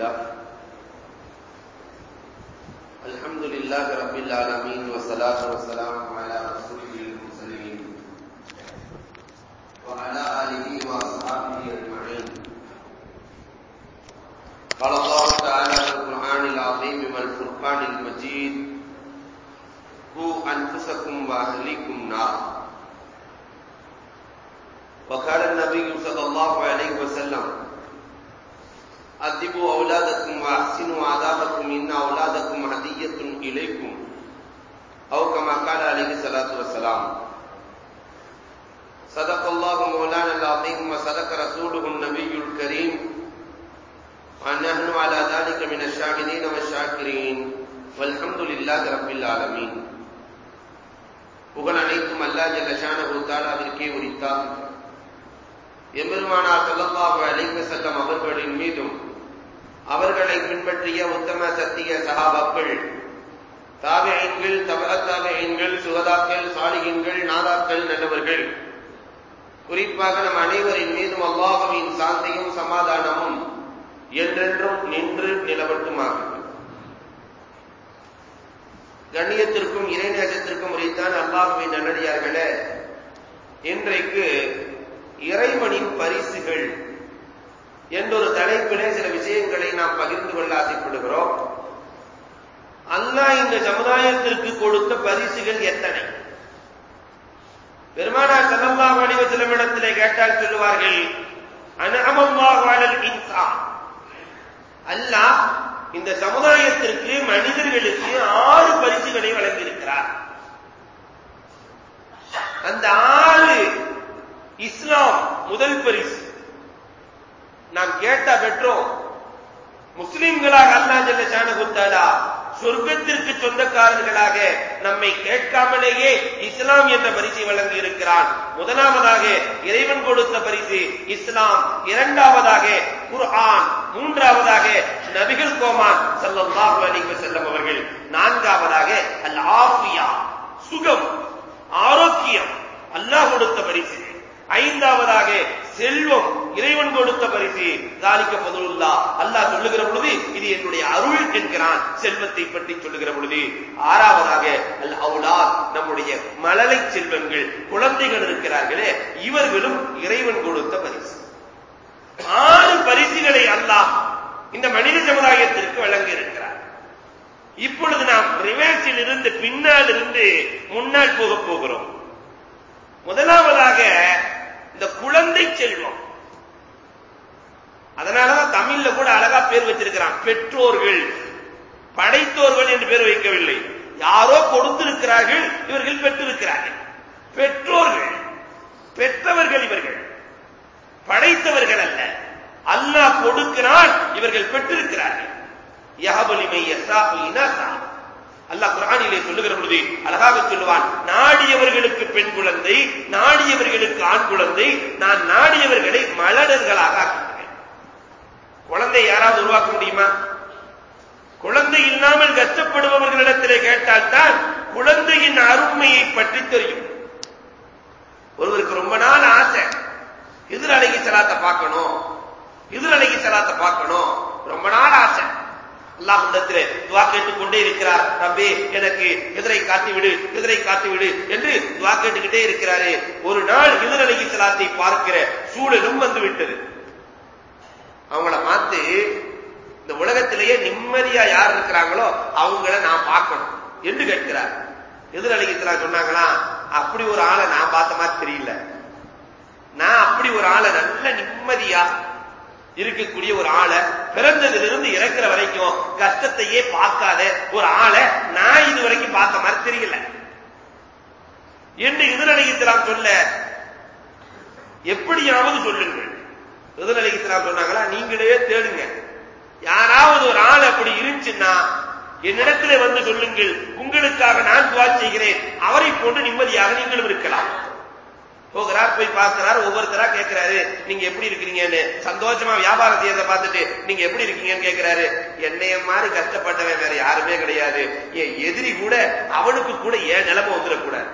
لله. الحمد لله رب العالمين والصلاه والسلام பின்பற்றிய உத்தம சத்திய சகாபாக்கள். தாபியங்கள் தபர தாபியங்கள் சுகதாக்கள் சாலிகங்கள் நாதாக்கள் நல்லவர்கள். குறிப்பாக நம் அனைவரின் மீதும் அல்லாஹுவின் சாந்தியும் சமாதானமும் என்றென்றும் நின்று நிலவட்டுமாக. கண்ணியத்திற்கும் இறைநேசத்திற்கும் உரைத்தான் அல்லாஹுவின் நல்லடியார்களே இன்றைக்கு இறைவனின் பரிசுகள் என்றொரு தலைப்பிலே சில விஷயங்களை நாம் பகிர்ந்து கொள்ள ஆசைப்படுகிறோம். அல்லாஹ் இந்த சமுதாயத்திற்கு கொடுத்த பரிசுகள் எத்தனை? பெருமானா சல்லல்லா வடிவ சிலமிடத்திலே கேட்டால் சொல்லுவார்கள் அல்லாஹ் இந்த சமுதாயத்திற்கு மனிதர்களுக்கு ஆறு பரிசுகளை வழங்கியிருக்கிறார். அந்த ஆறு இஸ்லாம் முதல் பரிசு. நாம் கேட்டா பெற்றோம் முஸ்லிம்களாக அல்லா ஜல்ல சானகுத்தாலா சொர்க்கத்திற்கு சொந்தக்காரர்களாக நம்மை கேட்காமலேயே இஸ்லாம் என்ற பரிசை வழங்கி இருக்கிறான் முதலாவதாக இறைவன் கொடுத்த பரிசு இஸ்லாம். இரண்டாவதாக குர்ஆன். மூன்றாவதாக நபிகள் கோமான் சல்லல்லாஹு அலைஹி வஸல்லம் அவர்கள். நான்காவதாக அல் ஆஃபியா சுகம் ஆரோக்கியம். அல்லாஹ் கொடுத்த பரிசு. ஐந்தாவதாக செல்வம் இறைவன் கொடுத்த பரிசு. தாலிக்க பதுல்லா அல்லாஹ் சொல்லுகிற பொழுது இது என்னுடைய அருள் என்கிறான். செல்வத்தை பற்றி சொல்லுகிற பொழுது ஆறாவதாக அல் அவுலா நம்முடைய மழலை செல்வங்கள் குழந்தைகள் இருக்கிறார்களே இவர்களும் இறைவன் கொடுத்த பரிசு. ஆறு பரிசுகளை அல்லாஹ் இந்த மனித சமுதாயத்திற்கு வழங்கி இருக்கிறார் இப்பொழுது நாம் ரிவர்ஸில் இருந்து பின்னால் இருந்து முன்னால் போக போகிறோம். முதலாவதாக இந்த குழந்தை செல்வம். அதனாலதான் தமிழ்ல கூட அழகா பேர் வச்சிருக்கிறான் பெற்றோர்கள். படைத்தோர்கள் என்று பேர் வைக்கவில்லை. யாரோ கொடுத்திருக்கிறார்கள் இவர்கள் பெற்றிருக்கிறார்கள். பெற்றோர்கள் பெற்றவர்கள் இவர்கள். படைத்தவர்கள் அல்ல. அல்லாஹ் கொடுக்கிறான் இவர்கள் பெற்றிருக்கிறார்கள். யஹபலிமை யசா இனசா அல்லாஹ் குரானிலே சொல்லுகிற பொழுது அழகாக சொல்லுவான் நாடியவர்களுக்கு பெண் குழந்தை நாடியவர்களுக்கு ஆண் குழந்தை நான் நாடியவர்களை மலடர்களாக ஆக்குகிறேன் குழந்தை யாராவது உருவாக்க முடியுமா? குழந்தை இல்லாமல் கஷ்டப்படுபவர்களிடத்திலே கேட்டால்தான் குழந்தையின் அருமையை பற்றி தெரியும். ஒருவருக்கு ரொம்ப நாள் ஆசை எதிர் அழகி சலாத்தை பார்க்கணும் எதிர் அழகி சலாத்தை பார்க்கணும் ரொம்ப நாள் ஆசை. அல்லாஹ்விடத்திலே துவா கேட்டுக் கொண்டே இருக்கிறார். ரப்பே எனக்கு எதிரை காட்டி விடு எதிரை காட்டி விடு என்று துவா கேட்டுக்கிட்டே இருக்கிறாரு. ஒரு நாள் எதிர் அழகி சலாத்தை பார்க்கிற சூழலும் வந்து விட்டது அவங்கள பார்த்து இந்த உலகத்திலேயே நிம்மதியா யார் இருக்கிறாங்களோ அவங்கள நான் பார்க்கணும் என்று கேட்கிறார். எதிர் அழகி சலா சொன்னாங்களா அப்படி ஒரு ஆளை நான் பார்த்த மாதிரி தெரியல. நான் அப்படி ஒரு ஆளை நல்ல நிம்மதியா இருக்கக்கூடிய ஒரு ஆளை பிறந்ததிலிருந்து இறக்குற வரைக்கும் கஷ்டத்தையே பார்க்காத ஒரு ஆளை நான் இது வரைக்கும் பார்த்த மாதிரி தெரியல. என்று எதிரணியத்திலாம் சொல்ல எப்படியாவது சொல்லுங்கள். எதிரணியத்திலாம் சொன்னாங்களா நீங்களே தேடுங்க. யாராவது ஒரு ஆள் அப்படி இருந்துச்சுன்னா என்னிடத்திலே வந்து சொல்லுங்கள். உங்களுக்காக நான் துவா செய்கிறேன். அவரை போன்று நிம்மதியாக நீங்களும் இருக்கலாம். போகிறார் போய் பார்க்கிறார் ஒவ்வொருத்தரா கேட்கிறாரு நீங்க எப்படி இருக்கிறீங்கன்னு? சந்தோஷமா வியாபாரம் செய்யறத பார்த்துட்டு நீங்க எப்படி இருக்கீங்கன்னு? கேட்கிறாரு. என்னைய மாதிரி கஷ்டப்பட்டவன் வேற யாருமே கிடையாது. என் எதிரி கூட அவனுக்கு கூட ஏன் நிலைமை வந்துடக்கூடாது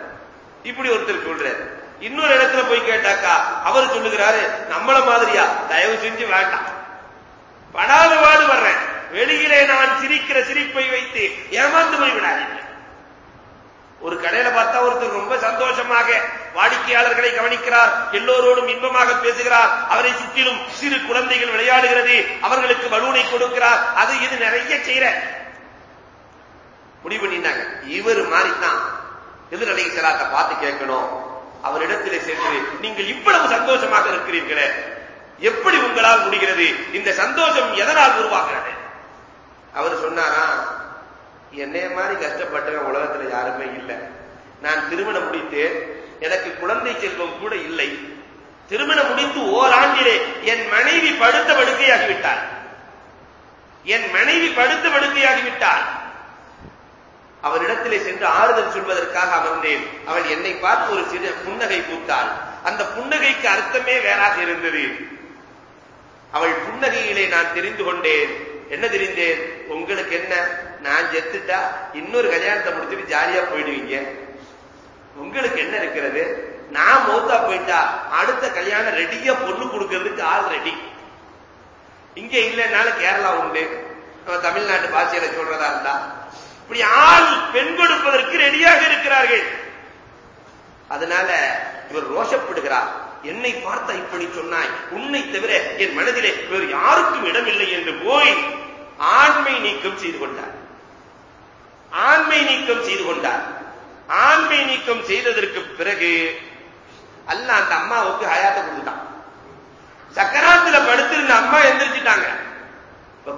இப்படி ஒருத்தர் சொல்றாரு. இன்னொரு இடத்துல போய் கேட்டாக்கா அவர் சொல்லுகிறாரு நம்மள மாதிரியா? தயவு செஞ்சு வேண்டாம். படாதவாடு வர்றேன். வெளியிலே நான் சிரிக்கிற சிரிப்பை வைத்து ஏமாந்து போய் விடாதீங்க ஒரு கடையில பார்த்தா ஒருத்தர் ரொம்ப சந்தோஷமாக வாடிக்கையாளர்களை கவனிக்கிறார் எல்லோரோடும் இன்பமாக பேசுகிறார் அவரை சுற்றிலும் சிறு குழந்தைகள் விளையாடுகிறது அவர்களுக்கு பலூனை கொடுக்கிறார் அது இது நிறைய செய்யற முடிவு பண்ணினாங்க இவர் மாறித்தான். எதிரலை செலாத்தை பார்த்து கேட்கணும். அவரிடத்திலே சென்று நீங்கள் இவ்வளவு சந்தோஷமாக இருக்கிறீர்களே. எப்படி உங்களால் முடிகிறது? இந்த சந்தோஷம் எதனால் உருவாகிறது? அவர் சொன்னாரா என்னைய மாதிரி கஷ்டப்பட்டவன் உலகத்துல யாருமே இல்லை. நான் திருமணம் முடித்தேன். எனக்கு குழந்தை செல்வம் கூட இல்லை. திருமணம் முடித்து ஓராண்டிலே என் மனைவி படுத்த படுக்கையாகிவிட்டார் என் மனைவி படுத்த படுக்கையாகிவிட்டார் அவரிடத்திலே சென்று ஆறுதல் சொல்வதற்காக அமர்ந்தேன். அவள் என்னை பார்த்து ஒரு சிறு புன்னகை பூத்தாள். அந்த புன்னகைக்கு அர்த்தமே வேறாக இருந்தது. அவள் புன்னகையிலே நான் தெரிந்து கொண்டேன். என்ன தெரிந்தேன்? உங்களுக்கு என்ன? நான் செத்துட்டா இன்னொரு கல்யாணத்தை முடிச்சுட்டு ஜாலியா போயிடுவீங்க. உங்களுக்கு என்ன இருக்கிறது? நான் மௌத்தா போயிட்டா அடுத்த கல்யாணம் ரெடியா பொண்ணு கொடுக்கறதுக்கு ஆள் ரெடி. இங்க இல்லைனால கேரளா உண்டு. நம்ம தமிழ்நாட்டு பாஷையில சொல்றதா இருந்தா. இப்படி ஆள் பெண் கொடுப்பதற்கு ரெடியாக இருக்கிறார்கள். அதனால இவர் ரோஷப்படுகிறார். என்னை பார்த்தா இப்படி சொன்னாய். உன்னை தவிர என் மனதிலே வேறு யாருக்கும் இடமில்லை என்று போய் ஆண்மை நீக்கம் செய்து கொண்டார். ஆண்மை நீக்கம் செய்து கொண்டார். ஆண்மை நீக்கம் செய்ததற்கு பிறகு அல்ல அந்த அம்மாவுக்கு ஹயாத்தை கொடுத்தான். சக்கராத்துல படுத்திருந்த அம்மா எந்திரிச்சிட்டாங்க.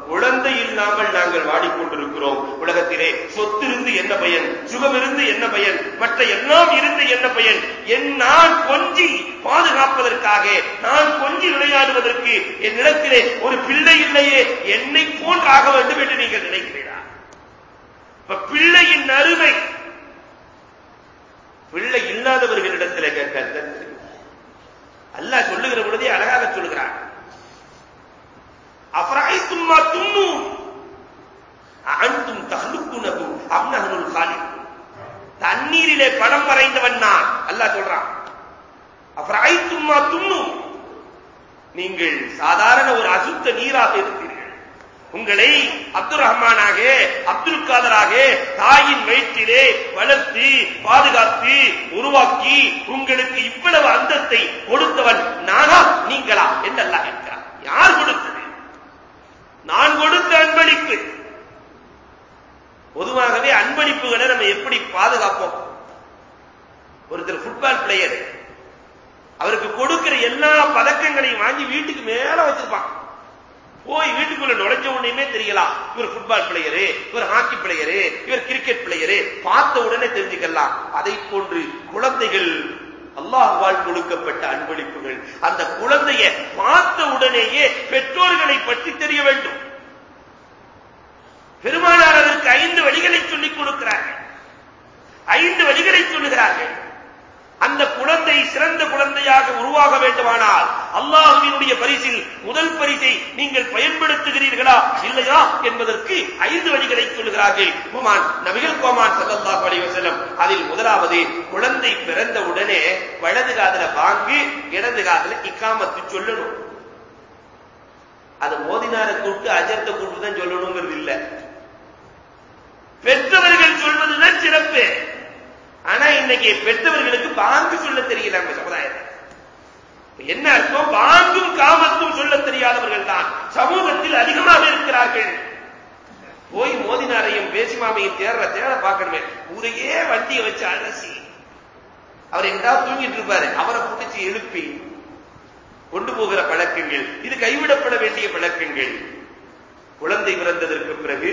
குழந்தை இல்லாமல் நாங்கள் வாடிக்கொண்டிருக்கிறோம் உலகத்திலே. சொத்து இருந்து என்ன பயன்? சுகம் இருந்து என்ன பயன்? மற்ற எல்லாம் இருந்து என்ன பயன்? என் நான் கொஞ்சி பாதுகாப்பதற்காக நான் கொஞ்சி விளையாடுவதற்கு என்னிடத்திலே ஒரு பிள்ளை இல்லையே. என்னை போன்றாக வேண்டும் என்று நீங்கள் நினைக்கிறீர்கள்? இப்ப பிள்ளையின் அருமை. பிள்ளை இல்லாதவர்களிடத்தில் கேட்க அல்லாஹ் சொல்லுகிற பொழுதே அழகாக சொல்லுகிறான். அஃபராய்த்தும் மா துண்ணும் அன்தும் தஹ்லுக்குனஹு அம் காலி தண்ணீரிலே படம் வரைந்தவன் நான். அல்லாஹ் சொல்றான். அஃபராய்த்தும் மா துண்ணும் நீங்கள் சாதாரண ஒரு அசுத்த நீராக இருக்கிறீர்கள் உங்களை அப்துல் ரஹ்மானாக அப்துல் காதராக தாயின் வயிற்றிலே வளர்த்து பாதுகாத்து உருவாக்கி உங்களுக்கு இவ்வளவு அந்தத்தை கொடுத்தவன் நானா நீங்களா என்றெல்லாம் கேட்கிறார். யார் கொடுத்தது? நான் கொடுத்த அன்பளிப்பு. பொதுவாகவே அன்பளிப்புகளை நம்ம எப்படி பாதுகாப்போம்? ஒருத்தர் ஃபுட்பால் பிளேயர் அவருக்கு கொடுக்கிற எல்லா பதக்கங்களையும் வாங்கி வீட்டுக்கு மேல வச்சிருப்பான். போய் வீட்டுக்குள்ள நுழைஞ்ச உடனே தெரியலாம் இவர் ஃபுட்பால் பிளேயரு இவர் ஹாக்கி பிளேயரு இவர் கிரிக்கெட் பிளேயரு பார்த்த உடனே தெரிஞ்சுக்கலாம் அதை போன்று குழந்தைகள் அல்லாஹ்வால் கொடுக்கப்பட்ட அன்பளிப்புகள். அந்த குழந்தைய பார்த்த உடனேயே பெற்றோர்களை பற்றி தெரிய வேண்டும். பெருமானார் அதற்கு ஐந்து வழிகளை சொல்லிக் கொடுக்கிறார்கள். ஐந்து வழிகளை சொல்லுகிறார்கள். அந்த குழந்தை சிறந்த குழந்தையாக உருவாக வேண்டுமானால் அல்லாஹுவினுடைய பரிசில் முதல் பரிசை நீங்கள் பயன்படுத்துகிறீர்களா இல்லையா என்பதற்கு ஐந்து வழிகளை சொல்லுகிறார்கள். குமான் நபிகள் கோமான் சல்லல்லாஹு அலைஹி வஸல்லம். அதில் முதலாவது குழந்தை பிறந்த உடனே வலது காதல வாங்கி இடது காதல இக்காமத்து சொல்லணும். அது மோதினார கூட்டு அஜர்த்த கூட்டு தான் சொல்லணுங்கிறது இல்ல. பெற்றவர்கள் சொல்வதுதான் சிறப்பு. ஆனா இன்னைக்கு பெற்றவர்களுக்கு பாங்கு சொல்ல தெரியல நம்ம சமுதாயத்தில். என்ன அர்த்தம்? பாங்கும் காமத்தும் சொல்ல தெரியாதவர்கள் தான். சமூகத்தில் அதிகமாக இருக்கிறார்கள். போய் மோதினாரையும் பேசிமாமையும் தேர்ற தேட பார்க்கணுமே. ஊரையே வண்டியை வச்சு அலசி. அவர் எங்காவது தூங்கிட்டு இருப்பாரு? அவரை பிடிச்சி எழுப்பி கொண்டு போகிற பழக்கங்கள். இது கைவிடப்பட வேண்டிய பழக்கங்கள். குழந்தை பிறந்ததற்கு பிறகு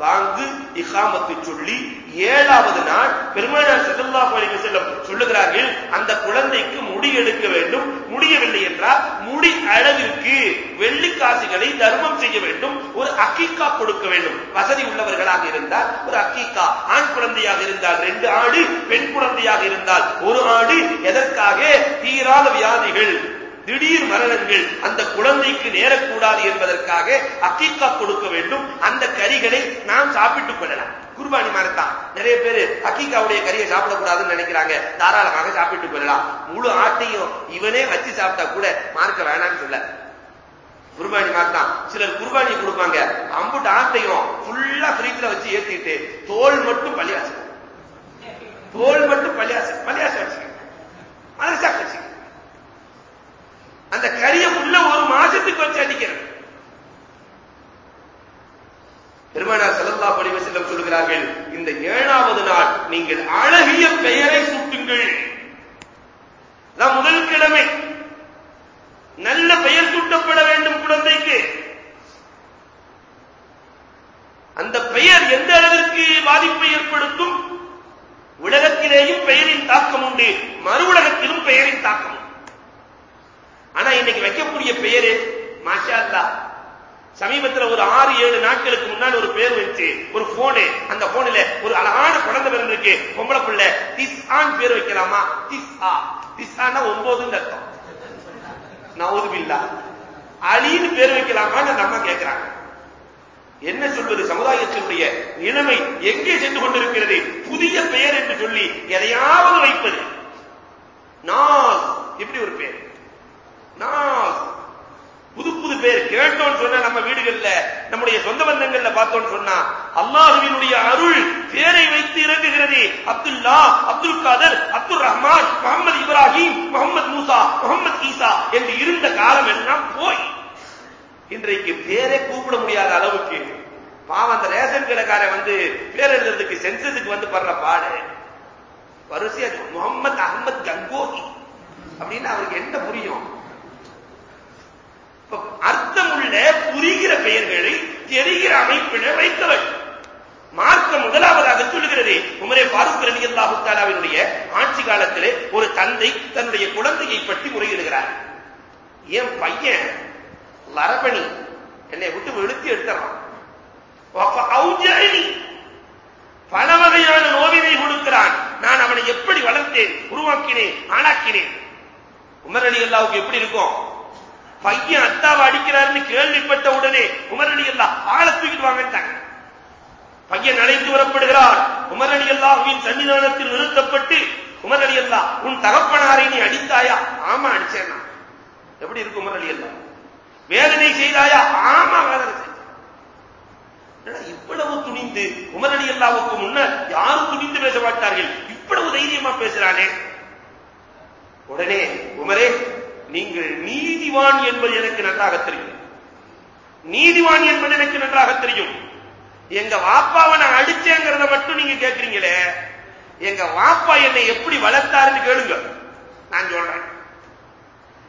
வாங்கு இகாமத்து சொல்லி ஏழாவது நாள் பெருமானார் ஸல்லல்லாஹு அலைஹி வஸல்லம் சொல்லுகிறார்கள் அந்த குழந்தைக்கு முடி எடுக்க வேண்டும். முடியவில்லை என்றால் முடி அளவிற்கு வெள்ளி காசுகளை தர்மம் செய்ய வேண்டும். ஒரு அக்கீக்கா கொடுக்க வேண்டும். வசதி உள்ளவர்களாக இருந்தால் ஒரு அக்கீக்கா. ஆண் குழந்தையாக இருந்தால் ரெண்டு ஆடு பெண் குழந்தையாக இருந்தால் ஒரு ஆடு. எதற்காக? தீராத வியாதிகள். திடீர் மரணங்கள் அந்த குழந்தைக்கு நேரக்கூடாது என்பதற்காக அக்கீக்கா கொடுக்க வேண்டும். அந்த கறிகளை நாம் சாப்பிட்டுக் கொள்ளலாம். குர்பானி மரத்தான் நிறைய பேர் அக்கீக்காவுடைய கறியை சாப்பிடக்கூடாதுன்னு நினைக்கிறாங்க. தாராளமாக சாப்பிட்டுக் கொள்ளலாம். முழு ஆட்டையும் இவனே வச்சு சாப்பிட்டா கூட மார்க்க வேணாம்னு சொல்ல. குர்பானி மாதிரிதான் சிலர் குர்பானி கொடுப்பாங்க. அம்புட்டு ஆட்டையும் ஃபுல்லா ஃப்ரீஜ்ல வச்சு ஏத்திட்டு தோல் மட்டும் பள்ளியாசம் தோல் மட்டும் பள்ளியாசம் பள்ளியாசம் வச்சுக்கோங்க. மதரசா வச்சுக்கோங்க. அந்த கரிய உள்ள ஒரு மாசத்துக்கு வச்சு அடிக்கிறது பெருமானார் ஸல்லல்லாஹு படிவ செல்லம் சொல்கிறார்கள் இந்த ஏழாவது நாள் நீங்கள் அழகிய பெயரை சூட்டுங்கள். முதல் கிழமை. நல்ல பெயர் சூட்டப்பட வேண்டும் குழந்தைக்கு. அந்த பெயர் எந்த அளவிற்கு பாதிப்பை ஏற்படுத்தும்? உலகத்திலேயும் பெயரின் தாக்கம் உண்டு. மறு உலகத்திலும் பெயரின் தாக்கம் ஆனா இன்னைக்கு வைக்கக்கூடிய பெயரு மாஷா அல்லா சமீபத்துல ஒரு ஆறு ஏழு நாட்களுக்கு முன்னாடி ஒரு பேர் வச்சு ஒரு போனு அந்த போன்ல ஒரு அழகான குழந்தை பிறந்திருக்கு பொம்பளை பிள்ளை. திஸ் ஆன் பேர் வைக்கலாமா? திஸ் ஆ திஸ் ஆனா ஒன்பதுன்னு அர்த்தம். நவுது பில்லா அலின்னு பேர் வைக்கலாமான்னு அந்த அம்மா கேட்கிறாங்க என்ன சொல்வது? சமுதாயத்தினுடைய நிலைமை எங்கே சென்று கொண்டிருக்கிறது? புதிய பெயர் என்று சொல்லி எதையாவது வைப்பது. நாஸ் இப்படி ஒரு பேர். நாஸ் புது புது பேர் கேட்டோம்னு சொன்னா நம்ம வீடுகள்ல நம்முடைய சொந்த பந்தங்கள்ல பார்த்தோம்னு சொன்னா அல்லாஹுவினுடைய அருள் பேரை வைத்து இறங்குகிறது. அப்துல்லா அப்துல் காதர் அப்துல் ரஹ்மான் முகமது இப்ராஹிம் முகமது மூசா முகமது ஈசா என்று இருந்த காலம் எல்லாம் போய். இன்றைக்கு பேரை கூப்பிட முடியாத அளவுக்கு பாவம் அந்த ரேஷன் கடைக்காரன் வந்து பேர் எழுதுறதுக்கு சென்சஸுக்கு வந்து படுற பாடு. வரிசையா முகமது அகமது கங்கோகி. அப்படின்னு அவருக்கு என்ன புரியும்? அர்த்தமுள்ள புரிகிற பெயர்களை தெரிகிற அமைப்பிட வைத்தவள். மார்க்கம் முதலாவதாக சொல்லுகிறது உமரே பாரூக் ரலி அல்லாஹு தாலாவினுடைய ஆட்சி காலத்திலே ஒரு தந்தை தன்னுடைய குழந்தையை பற்றி முறையிடுகிறார். என் பையன் லரபணி என்னை விட்டு வெளுத்தி எடுத்துறான். பல வகையான நோவினை கொடுக்கிறான். நான் அவனை எப்படி வளர்த்தேன் உருவாக்கினேன் ஆளாக்கினேன். உமர் அலி அல்லாவுக்கு எப்படி இருக்கும்? பையன் அத்தாவை அடிக்கிறாருன்னு கேள்விப்பட்ட உடனே உமர் எல்லாம் அல்லா ஆளை தூக்கிட்டு வாங்கிட்டாங்க பையன் அழைத்து வரப்படுகிறார். உமர் அலி அல்லாஹுவின் சன்னிதானத்தில் நிறுத்தப்பட்டு உமர் அலி அல்லா உன் தகப்பனாரை நீ அடித்தாயா? ஆமா அடிச்சேன் எப்படி இருக்கு குமரணி அல்லா வேதனை செய்தாயா? ஆமா வேதனை செய்த இவ்வளவு துணிந்து உமர் அல்லாவுக்கு முன்னர் யாரும் துணிந்து பேச மாட்டார்கள். இவ்வளவு தைரியமா பேசுறானே. உடனே உமரே நீங்கள் நீதிவான் என்பது எனக்கு நன்றாக தெரியும். நீதிவான் என்பது எனக்கு நன்றாக தெரியும். எங்க வாப்பாவை நான் அடிச்சேங்கிறத மட்டும் நீங்க கேட்கறீங்களே எங்க வாப்பா என்னை எப்படி வளர்த்தாருன்னு கேளுங்க. நான் சொல்றேன்.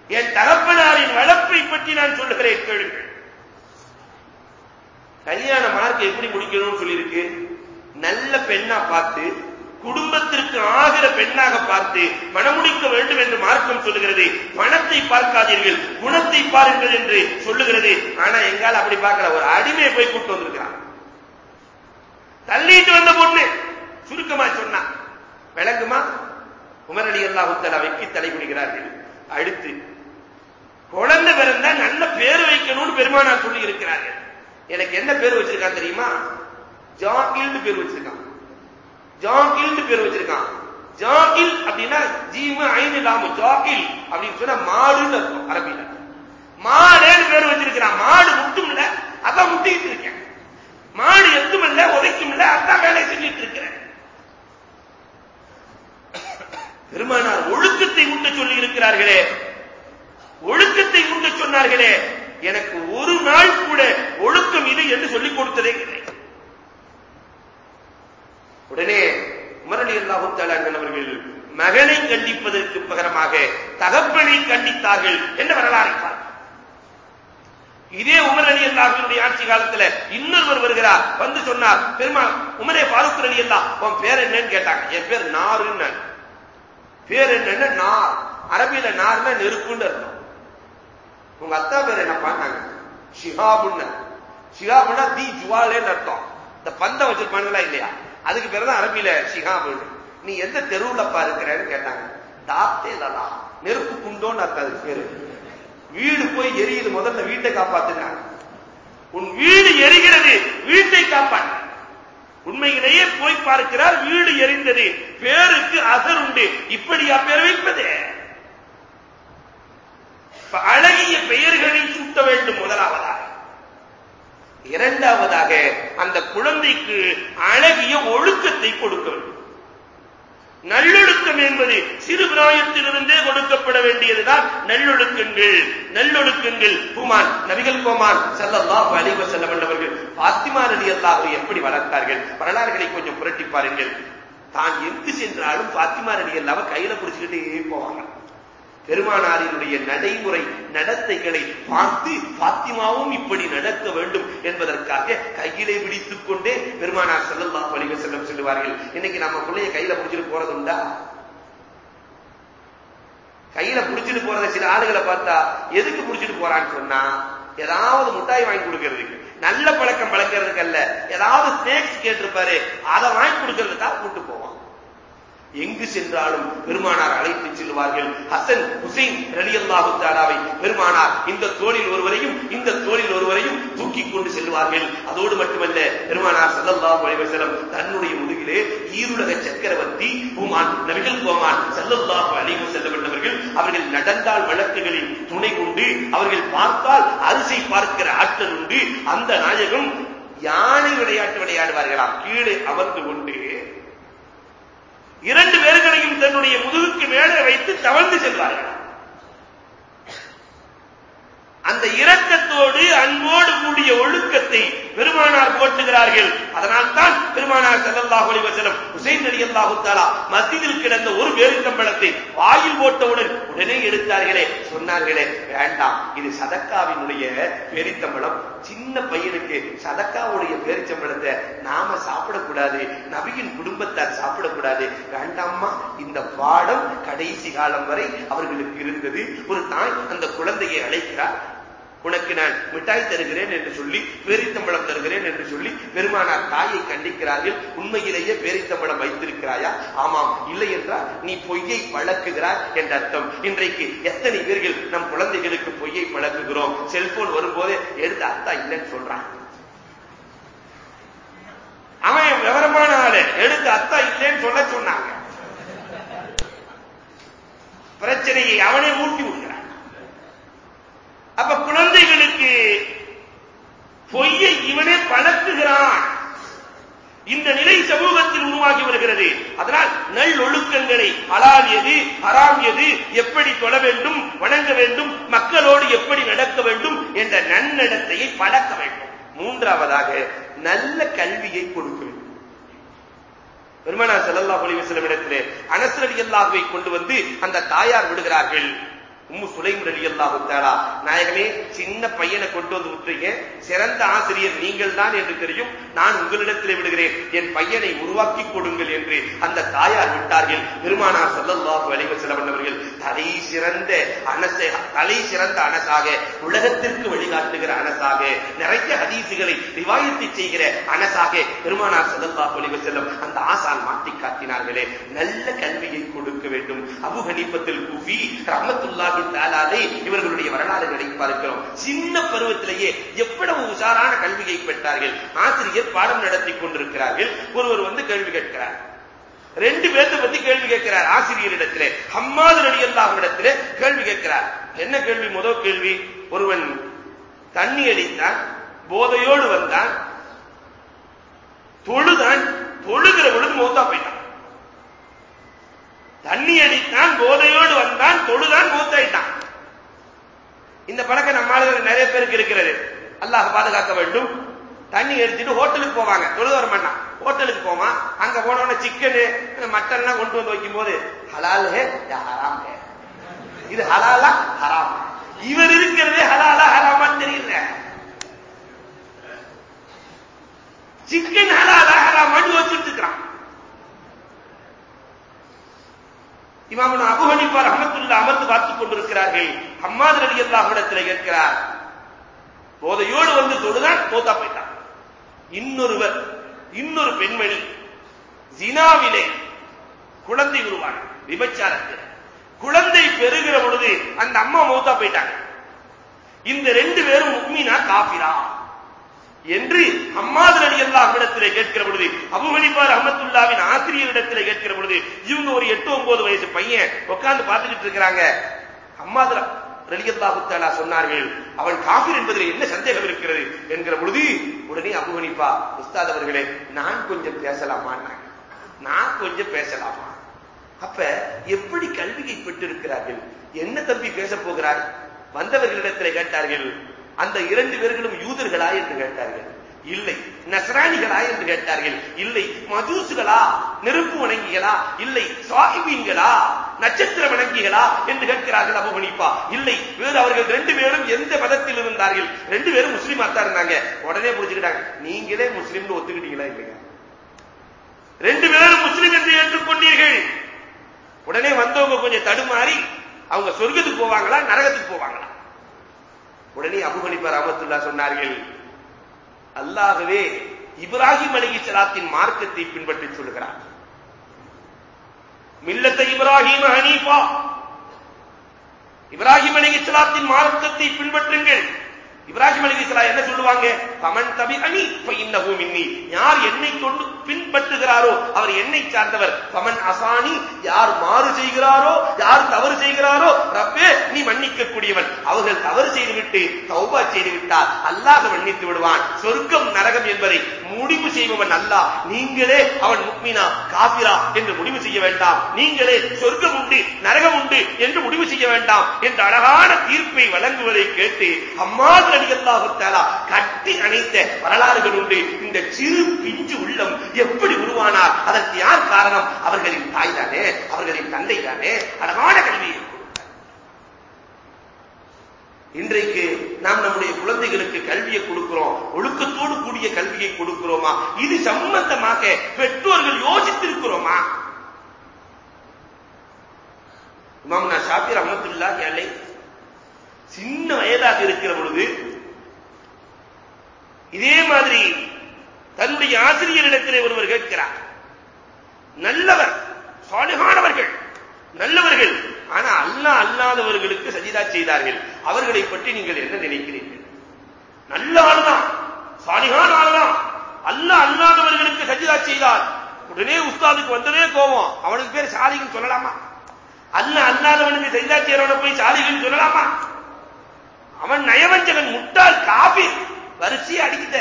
என் தகப்பனாரின் வளர்ப்பை பற்றி நான் சொல்லுகிறேன் கேளுங்கள் கல்யாண மார்க் எப்படி முடிக்கணும்னு சொல்லியிருக்கு? நல்ல பெண்ணா பார்த்து குடும்பத்திற்கு ஆகிற பெண்ணாக பார்த்து மனமுடிக்க வேண்டும் என்று மார்க்கம் சொல்லுகிறது. பணத்தை பார்க்காதீர்கள் குணத்தை பாருங்கள் என்று சொல்லுகிறது. ஆனா எங்கால அப்படி பார்க்கல. ஒரு அடிமையை போய் கூட்டு வந்திருக்கிறான். தள்ளிட்டு வந்த பொண்ணு சுருக்கமா சொன்னா விளங்குமா? உமரடி அல்லாஹுத்தலா வைக்கி தலைகுடிகிறார்கள் அடுத்து குழந்தை பிறந்தா நல்ல பேர் வைக்கணும்னு பெருமானார் சொல்லி இருக்கிறார்கள் எனக்கு என்ன பேர் வச்சிருக்கான் தெரியுமா? ஜாகில்னு பேர் வச்சிருக்கான். ஜாகில்னு பேர் வச்சிருக்கான். ஜாகில் அப்படின்னா ஜீம ஐந்து லாமு ஜாகில் அப்படின்னு சொன்னா மாடுன்னு இருக்கும் அரபியில. மாடேன்னு பேர் வச்சிருக்கிறான். மாடு முட்டும் இல்ல அதான் முட்டிக்கிட்டு இருக்கேன். மாடு எத்தும் இல்ல உதைக்கும் இல்ல அதான் வேலை செஞ்சுட்டு இருக்கிறேன். பெருமானார் ஒழுக்கத்தை உண்டு சொல்லி இருக்கிறார்களே. ஒழுக்கத்தை உண்டு சொன்னார்களே. எனக்கு ஒரு நாள் கூட ஒழுக்கம் இது என்று சொல்லிக் கொடுத்ததே கிடையாது உடனே உமரலி அல்லாஹுத்தாளர்கள் அவர்கள் மகனை கண்டிப்பதற்கு பகரமாக தகப்பனை கண்டித்தார்கள் என்ற வரலாறு இதே உமர் அலி அல்லாஹினுடைய ஆட்சி காலத்துல இன்னொருவர் வருகிறார். வந்து சொன்னார் பெருமாள் உமரே பாருக் அலி அல்லா உன் பேர் என்னன்னு கேட்டாங்க. என் பேர் நாருன்னு பேர் என்னன்னு நார். அரபியில நார்னா நெருப்புன்னு அர்த்தம். உங்க அத்தா பேர் என்ன பண்ணாங்க ஷிஹாபுன்னு ஷிஹாபுன்னா தி ஜுவாலேன்னு அர்த்தம். இந்த பந்தம் வச்சிருப்பானுங்களா இல்லையா? அதுக்கு பேர் தான் அரபியில ஷிஹாபுன்னு நீ எந்த தெருவுல பாருக்கிறேன்னு கேட்டாங்க. தாத்தே லலா நெருப்பு குண்டோன்னு அர்த்தம் அதுக்கு பேரு. வீடு போய் எரியுது. முதல்ல வீட்டை காப்பாத்துனாங்க. உன் வீடு எரிகிறது. வீட்டை காப்பாற்று உண்மையிலேயே போய் பார்க்கிறார். வீடு எரிந்தது. பேருக்கு அசர் உண்டு. இப்படியா பேர் வைப்பது. அழகிய பெயர்களை சூட்ட வேண்டும் முதலாவதா? இரண்டாவதாக அந்த குழந்தைக்கு அழகிய ஒழுக்கத்தை கொடுக்க வேண்டும். நல்லொழுக்கம் என்பது சிறு பிராயத்திலிருந்தே கொடுக்கப்பட வேண்டியதுதான் நல்லொழுக்கங்கள். நல்லொழுக்கங்கள் குமான் நபிகள் கோமான் செல்லல்லா அலைஹி செல்ல வேண்டவர்கள் பாத்திமா ரலியல்லாஹு எப்படி வளர்த்தார்கள்? வரலாறுகளை கொஞ்சம் புரட்டி பாருங்கள். தான் எங்கு சென்றாலும் பாத்திமா ரலியல்லாஹு கையில பிடிச்சுக்கிட்டே போவாங்க. பெருமானாரினுடைய நடைமுறை நடத்தைகளை பார்த்து பாத்திமாவும் இப்படி நடக்க வேண்டும் என்பதற்காக கையிலே பிடித்துக் கொண்டே பெருமானார் செல்லல்லா வலிக செல்லம் செல்லுவார்கள். இன்னைக்கு நம்ம பிள்ளைய கையில பிடிச்சிட்டு போறது உண்டா? கையில பிடிச்சிட்டு போறத சில ஆளுகளை பார்த்தா எதுக்கு பிடிச்சிட்டு போறான்னு சொன்னா ஏதாவது முட்டாய் வாங்கி கொடுக்கறதுக்கு நல்ல பழக்கம் பழக்கிறதுக்கு அல்ல. ஏதாவது ஸ்நேக்ஸ் கேட்டிருப்பாரு அதை வாங்கி கொடுக்கறதுக்காக கூட்டு போவான். எங்கு சென்றாலும் பெருமானார் அழைத்து செல்வார்கள். ஹசன் ஹுசைன் ரலியல்லாஹு தாலாவை பெருமானார் இந்த தோளில் ஒருவரையும் இந்த தோளில் ஒருவரையும் தூக்கி கொண்டு செல்வார்கள். அதோடு மட்டுமல்ல பெருமானார் ஸல்லல்லாஹு அலைஹி தன்னுடைய முதுகிலே ஈருலக சக்கரவர்த்தி பூமான் நபிகள் கோமான் ஸல்லல்லாஹு அலைஹி வஸல்லம் என்பவர்கள் அவர்கள் நடந்தால் வழக்குகளில் துணை கொண்டு அவர்கள் பார்த்தால் அரிசை பார்க்கிற ஆற்றல் உண்டு. அந்த நாயகம் யானை விளையாட்டு விளையாடுவார்களாம். கீழே அமர்ந்து கொண்டு இரண்டு பேர்களையும் தன்னுடைய முதுகுக்கு மேலே வைத்து தவழ்ந்து செல்வார்கள். அந்த இரக்கத்தோடு அன்போடு கூடிய ஒழுக்கத்தை பெருமானார் போட்டுகிறார்கள் அதனால் தான் பெருமானார் செல்லல்லாஹு அலிவசனம் உசைன் ஹுசைன் ரலியல்லாஹு தஆலா கிடந்த ஒரு பேரித்தம்பழத்தை வாயில் போட்டவுடன் உடனே எடுத்தார்களே. சொன்னார்களே வேண்டாம் இது சதக்காவினுடைய பேரித்தம்பழம் சின்ன பையனுக்கு சதக்காவுடைய பேரிச்சம்பளத்தை நாம சாப்பிடக்கூடாது. நபியின் குடும்பத்தார் சாப்பிடக்கூடாது. வேண்டாம்மா இந்த பாடம் கடைசி காலம் வரை அவர்களுக்கு இருந்தது. ஒரு தாய் அந்த குழந்தையை அழைக்கிறார். உனக்கு நான் மிட்டாய் தருகிறேன் என்று சொல்லி பேரித்தம்பழம் தருகிறேன் என்று சொல்லி பெருமானார் தாயை கண்டிக்கிறார்கள். உண்மையிலேயே பேரித்தம்பளம் வைத்திருக்கிறாயா? ஆமாம். இல்லை என்றால் நீ பொய்யை பழக்குகிறாய் என்ற அர்த்தம். இன்றைக்கு எத்தனை பேர்கள் நம் குழந்தைகளுக்கு பொய்யை பழக்குகிறோம்? செல்போன் வரும்போதே எடுத்து அத்தா இல்லைன்னு சொல்றான். அவன் விவரமான ஆளு. எடுத்து அத்தா இல்லைன்னு சொல்ல சொன்னாங்க. பிரச்சனையை அவனே மூட்டி விட்டு அப்ப குழந்தைகளுக்கு பொய்யை இவனே பழக்குகிறான் இந்த நிலை சமூகத்தில் உருவாகி வருகிறது. அதனால் நல்லொழுக்கங்களை அலால் எது அறாம் எது எப்படி தொழ வேண்டும் வணங்க வேண்டும் மக்களோடு எப்படி நடக்க வேண்டும் என்ற நன்னடத்தையை பழக்க வேண்டும். மூன்றாவதாக நல்ல கல்வியை கொடுக்க வேண்டும். பெருமனா செல்லல்லா ஒளி சில இடத்திலே அனசரடி அல்லாஹுவை கொண்டு வந்து அந்த தாயார் விடுகிறார்கள். உம்மு சுலைம் ரலி அல்லாஹு தாலா நாயகமே சின்ன பையனை கொண்டு வந்து விட்டுறீங்க சிறந்த ஆசிரியர் நீங்கள் தான் என்று தெரியும். நான் உங்களிடத்திலே விடுகிறேன். என் பையனை உருவாக்கி கொடுங்கள் என்று அந்த தாயார் விட்டார்கள். பெருமானார் ஸல்லல்லாஹு அலைஹி வஸல்லம் அவர்கள் தலை சிறந்த அனசை தலை சிறந்த அனசாக உலகத்திற்கு வழிகாட்டுகிற அனசாக நிறைய ஹதீசுகளை ரிவாயத்தை செய்கிற அனசாக பெருமானார் ஸல்லல்லாஹு அலைஹி செல்லும் அந்த ஆசான் மாட்டி காட்டினார்களே. நல்ல கல்வியை கொடுக்க வேண்டும். அபு ஹனீஃபத்தில் குஃபி ரஹ்மத்துல்லாஹி தாலாலே இவர்களுடைய வரலாறுகளை பார்க்கிறோம். சின்ன பருவத்திலேயே எவ்வளவு உஷாரான கல்வியை பெற்றார்கள். ஆசிரியர் பாடம் நடத்தி கொண்டிருக்கிறார்கள். ஒருவர் வந்து கேள்வி கேட்கிறார். ரெண்டு பேர்த்த பத்தி கேள்வி கேட்கிறார் ஆசிரியரிடத்திலே. ஹம்மாது ரடி இடத்திலே கேள்வி கேட்கிறார். என்ன கேள்வி? முதல் கேள்வி ஒருவன் தண்ணி அடித்தான் போதையோடு வந்தான் தொழுதான் தொழுகிற பொழுது மௌத்தா போயிட்டான். தண்ணி அடித்தான் போதையோடு வந்தான் தொழுதான் மூத்தாயிட்டான். இந்த பழக்கம் நம்ம ஆளுகள் நிறைய பேருக்கு இருக்கிறது. அல்லாஹ் பாதுகாக்க வேண்டும். தண்ணி எடுத்துட்டு ஹோட்டலுக்கு போவாங்க. தொழுது வர மாட்டான் ஹோட்டலுக்கு போவான். அங்க போனவன சிக்கனு மட்டன் கொண்டு வந்து வைக்கும் போது ஹலால் ஹராம் இது ஹலாலா ஹராம் இவர் இருக்கிறதே ஹலாலா ஹராமான்னு தெரியல. சிக்கன் ஹலாலா ஹராமான்னு யோசிச்சுட்டு இருக்கிறான். இமாம் அபு ஹனீஃபா ரஹமத்துல்லா அமர்ந்து பார்த்துக் கொண்டிருக்கிறார்கள். ஹம்மாத் ரலியல்லாஹு இடத்துல கேட்கிறார். போதையோடு வந்து தொழுதான் போத்தா போயிட்டான். இன்னொருவர் இன்னொரு பெண்மணி ஜினாவிலே குழந்தை உருவான விபச்சாரத்தில். குழந்தை பெறுகிற பொழுது அந்த அம்மா மௌத்தா போயிட்டாங்க. இந்த ரெண்டு பேரும் முக்மீனா காபிரா என்று அம்மாது அலி அல்லாஹ் இடத்திலே கேட்கிற பொழுது அபுமணிப்பார் ஹனிஃபா ஆசிரியர் இடத்திலே கேட்கிற பொழுது இவங்க ஒரு எட்டு ஒன்பது வயசு பையன் உட்கார்ந்து பார்த்துக்கிட்டு இருக்கிறாங்க. அம்மாதுரா ரலியல்லாஹு தஆலா சொன்னார்கள் அவன் காபிர் என்பதில் என்ன சந்தேகம் இருக்கிறது என்கிற பொழுது உடனே அபுகணிப்பா உஸ்தாத் அவர்களே நான் கொஞ்சம் பேசலாமா? நான் கொஞ்சம் பேசலாமா? அப்ப எப்படி கல்வியை பெற்றிருக்கிறார்கள்? என்ன தம்பி பேச போகிறாய் வந்தவர்களிடத்தில் கேட்டார்கள் அந்த இரண்டு பேர்களும் யூதர்களா? என்று கேட்டார்கள். இல்லை. நசராணிகளா என்று கேட்டார்கள். இல்லை. மஜூசுகளா? நெருப்பு வணங்கிகளா? இல்லை. சாஹிபீன்களா? நட்சத்திர வணங்கிகளா? என்று கேட்கிறார்கள் அபுமணிப்பா இல்லை. வேறு அவர்கள் ரெண்டு பேரும் எந்த மதத்தில் இருந்தார்கள்? ரெண்டு பேரும் முஸ்லீமா தான் இருந்தாங்க. உடனே புரிஞ்சுக்கிட்டாங்க. நீங்களே முஸ்லீம்னு ஒத்துக்கிட்டீங்களா இல்லையா? ரெண்டு பேரும் முஸ்லீம் என்று ஏற்றுக்கொண்டீர்கள். உடனே வந்தவங்க கொஞ்சம் தடுமாறி அவங்க சொர்க்கத்துக்கு போவாங்களா? நரகத்துக்கு போவாங்களா? உடனே அபுகணிப்பா ராமத்துல்லா சொன்னார்கள் அல்லாகவே இப்ராஹிம் அலி சலாத்தின் மார்க்கத்தை பின்பற்றி சொல்லுகிறார். மில்லத்தை இப்ராஹிம் ஹனீஃபா. இப்ராஹிம் அலி சலாத்தின் மார்க்கத்தை பின்பற்றுங்கள். இப்ராஹிம் அலி இஸ்லா என்ன சொல்லுவாங்க? பமன் தபி அணி இன்னஹு மின்னி. யார் என்னை கொண்டு பின்பற்றுகிறாரோ அவர் என்னை சார்ந்தவர். பமன் அசானி யார் மாறு செய்கிறாரோ யார் தவறு செய்கிறாரோ ரப்பே நீ மன்னிக்க கூடியவன் அவர்கள் தவறு செய்துவிட்டு தௌபா செய்து விட்டால் அல்லாஹ் மன்னித்து விடுவான். சொர்க்கம் நரகம் என்பதை முடிவு செய்பவன் அல்லாஹ் நீங்களே அவன் முக்மினா காபிரா என்று முடிவு செய்ய வேண்டாம். நீங்களே சொர்க்கம் உண்டு நரகம் உண்டு என்று முடிவு செய்ய வேண்டாம். என்ற அழகான தீர்ப்பை வழங்குவதை கேட்டு அம்மாது அல்லாஹுத்தாலா கட்டி அணைத்த வரலாறுகள் உண்டு. இந்த சிறு பிஞ்சு உள்ளம் எப்படி உருவானார் அதற்கு யார் காரணம்? அவர்களின் தாய் தானே அவர்களின் தந்தை தானே அழகான கல்வியை இன்றைக்கு நாம் நம்முடைய குழந்தைகளுக்கு கல்வியை கொடுக்கிறோம் ஒழுக்கத்தோடு கூடிய கல்வியை கொடுக்கிறோமா? இது சம்பந்தமாக பெற்றோர்கள் யோசித்திருக்கிறோமா? இமாம்னா ஷாபிர் அஹமத்துல்லா அலை சின்ன வயதாக இருக்கிற பொழுது இதே மாதிரி தன்னுடைய ஆசிரியரிடத்திலே ஒருவர் கேட்கிறார். நல்லவர் சாலிகானவர்கள் நல்லவர்கள். ஆனா அல்லா அல்லாதவர்களுக்கு சஜிதா செய்தார்கள். அவர்களை பற்றி நீங்கள் என்ன நினைக்கிறீர்கள்? நல்ல ஆளுதான் சாலிகான ஆளுதான். அல்ல அல்லாதவர்களுக்கு சஜிதா செய்தார். உடனே உஸ்தாதுக்கு வந்ததே கோபம். அவனுக்கு பேர் சாலிகள் சொல்லலாமா? அல்ல அல்லாதவனுக்கு சஜிதா செய்யறவனை போய் சாலிகள் சொல்லலாமா? அவன் நயவஞ்சகன் முட்டாள் காபி வரிசையை அடிக்கிட்ட.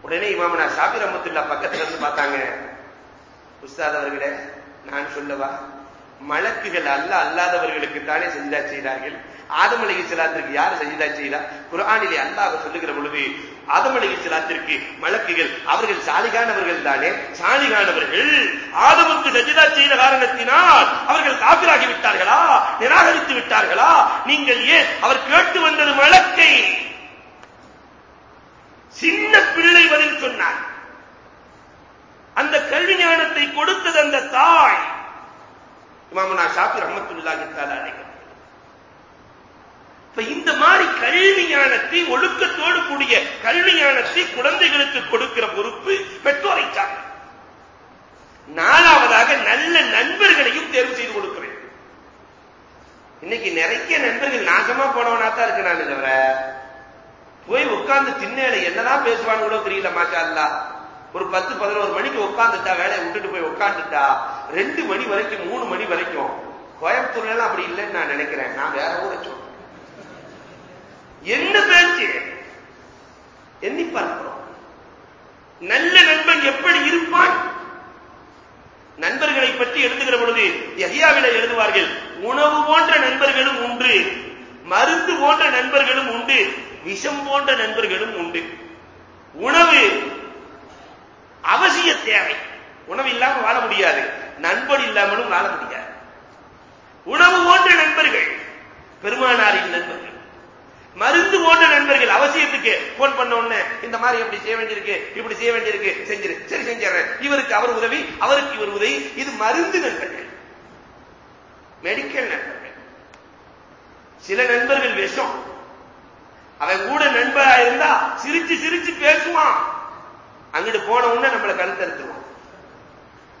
உடனே இமாமனா சாபி ரமத்துல்லா பக்கத்துல இருந்து பார்த்தாங்க. உஸ்தாத் அவர்களே நான் சொல்லவா? மலக்குகள் அல்ல அல்லாதவர்களுக்கு தானே செஞ்சா செய்தார்கள். ஆதமலை அலி யார் சஜிதா செய்தா? குரானிலே அல்லாஹ் சொல்லுகிற பொழுது ஆதமலை சிலாத்திற்கு வழக்குகள் மலக்குகள். அவர்கள் சாலிகானவர்கள் தானே? சாலிகானவர்கள். ஆதமுக்கு சஜிதா செய்த காரணத்தினால் அவர்கள் காப்பிராகி விட்டார்களா? நிராகரித்து விட்டார்களா? நீங்கள் ஏன் அவர் கேட்டு வந்தது வழக்கை சின்ன பிள்ளை பதில் சொன்னார். அந்த கல்வி ஞானத்தை கொடுத்தது அந்த தாய். இமாமனா ஷாபி ரஹமத்துல்லாஹி தாலா அலைஹி இந்த மாதிரி கல்வி ஞானத்தை ஒழுக்கத்தோடு கூடிய கல்வி ஞானத்தை குழந்தைகளுக்கு கொடுக்கிற பொறுப்பு பெற்றோரை சார்ந்த. நாலாவதாக நல்ல நண்பர்களையும் தேர்வு செய்து கொடுக்கிறேன். இன்னைக்கு நிறைய நண்பர்கள் நாசமா போனவனா தான் இருக்கிறான் தவிர போய் உட்கார்ந்து திண்ணையில என்னதான் பேசுவானுங்களோ தெரியல மாஷா அல்லா ஒரு பத்து பதினோரு மணிக்கு உட்காந்துட்டா வேலையை விட்டுட்டு போய் உட்காந்துட்டா ரெண்டு மணி வரைக்கும் மூணு மணி வரைக்கும் கோயம்புத்தூர்ல எல்லாம் அப்படி இல்லைன்னு நான் நினைக்கிறேன். நான் வேற ஊரை சொல்றேன். என்ன பேச்சு? எண்ணி பார்க்கிறோம். நல்ல நண்பன் எப்படி இருப்பான்? நண்பர்களை பற்றி எழுதுகிற பொழுது எஹியாவில எழுதுவார்கள் உணவு போன்ற நண்பர்களும் உண்டு மருந்து போன்ற நண்பர்களும் உண்டு விஷம் போன்ற நண்பர்களும் உண்டு. உணவு அவசிய தேவை. உணவு இல்லாம வாழ முடியாது. நண்பன் இல்லாமலும் வாழ முடியாது. உணவு போன்ற நண்பர்கள் பெருமானாரின் நண்பர்கள் மருந்து போன்ற நண்பர்கள் அவசியத்துக்கு போன் பண்ண உடனே இந்த மாதிரி எப்படி செய்ய வேண்டியிருக்கு இப்படி செய்ய வேண்டியிருக்கு செஞ்சிரு சரி செஞ்சிடறேன். இவருக்கு அவர் உதவி அவருக்கு இவர் உதவி. இது மருந்து நண்பர்கள். மெடிக்கல் நண்பர்கள். சில நண்பர்கள் விஷம். அவன் கூட நண்பரா இருந்தா சிரிச்சு சிரிச்சு பேசுவான். அங்கிட்டு போன உடனே நம்மளை கழுத்தறுத்துவான்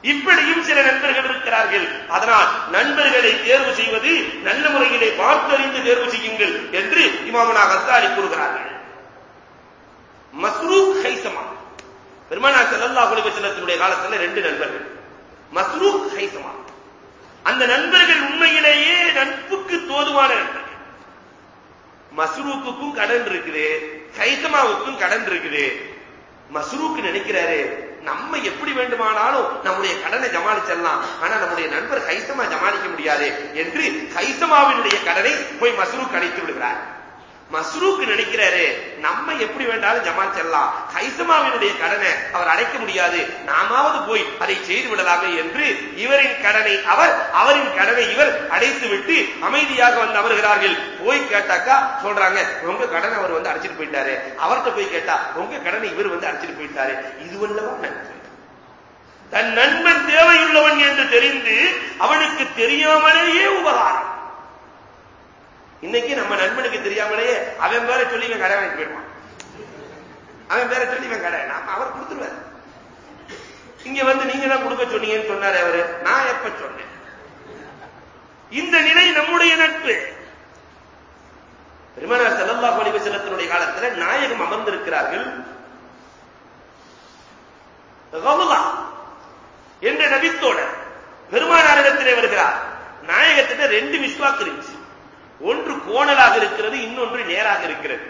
இப்படியும் சில நண்பர்கள் இருக்கிறார்கள். அதனால் நண்பர்களை தேர்வு செய்வது நல்ல முறையிலே பார்த்தறிந்து தேர்வு செய்யுங்கள் என்று இமாமனா கத்தாரி கூறுகிறார்கள். மஸ்ரூக் ஹைசமா. பெருமானா செல்லல்லா குலிவசனத்தினுடைய காலத்தில் ரெண்டு நண்பர்கள். மஸ்ரூக் ஹைசமா. அந்த நண்பர்கள் உண்மையிலேயே நட்புக்கு தோதுவான நண்பர்கள். மஸ்ரூக்குக்கும் கடன் இருக்குது ஹைசமாவுக்கும் கடன் இருக்குது. மஸ்ரூக் நினைக்கிறாரு நம்ம எப்படி வேண்டுமானாலும் நம்முடைய கடனை ஜமாளிச்சிடலாம் ஆனா நம்முடைய நண்பர் கைசமா ஜமாளிக்க முடியாது என்று கைசமாவினுடைய கடனை போய் மஸ்ரூக் அடைத்து விடுகிறார். மஸ்ரூக்கு நினைக்கிறாரு. நம்ம எப்படி வேண்டாலும் ஜமாளிச்சிடலாம் ஹைசமாவினுடைய கடனை அவர் அடைக்க முடியாது. நாமாவது போய் அதை செய்து விடலாமே என்று இவரின் கடனை அவர் அவரின் கடனை இவர் அடைத்து விட்டு அமைதியாக வந்து அமர்கிறார்கள். போய் கேட்டாக்கா சொல்றாங்க உங்க கடனை அவர் வந்து அடைச்சிட்டு போயிட்டாரு. அவர்கிட்ட போய் கேட்டா உங்க கடனை இவர் வந்து அடைச்சிட்டு போயிட்டாரு. இதுவல்லவா நன்றி தன் நண்பன் தேவையுள்ளவன் என்று தெரிந்து அவனுக்கு தெரியாமலேயே உபகாரம். இன்னைக்கு நம்ம நண்பனுக்கு தெரியாமலேயே அவன் பேரை சொல்லி இவன் கடை வாங்கி போயிடுவான். அவன் பேரை சொல்லி இவன் கடை. நாம அவர் கொடுத்துருவாரு இங்க வந்து நீங்க தான் கொடுக்க சொன்னீங்கன்னு சொன்னாரு அவரு. நான் எப்ப சொன்னேன்? இந்த நிலை நம்முடைய நட்பு. பெருமனார் செல்லல்லா ஒளிவு காலத்தில் நாயகம் அமர்ந்திருக்கிறார்கள். என்ற நபித்தோட பெருமானாரிடத்திலே வருகிறார். நாயகத்திட்ட ரெண்டு விஸ்வாக்கு இருந்துச்சு. ஒன்று கோணலாக இருக்கிறது இன்னொன்று நேராக இருக்கிறது.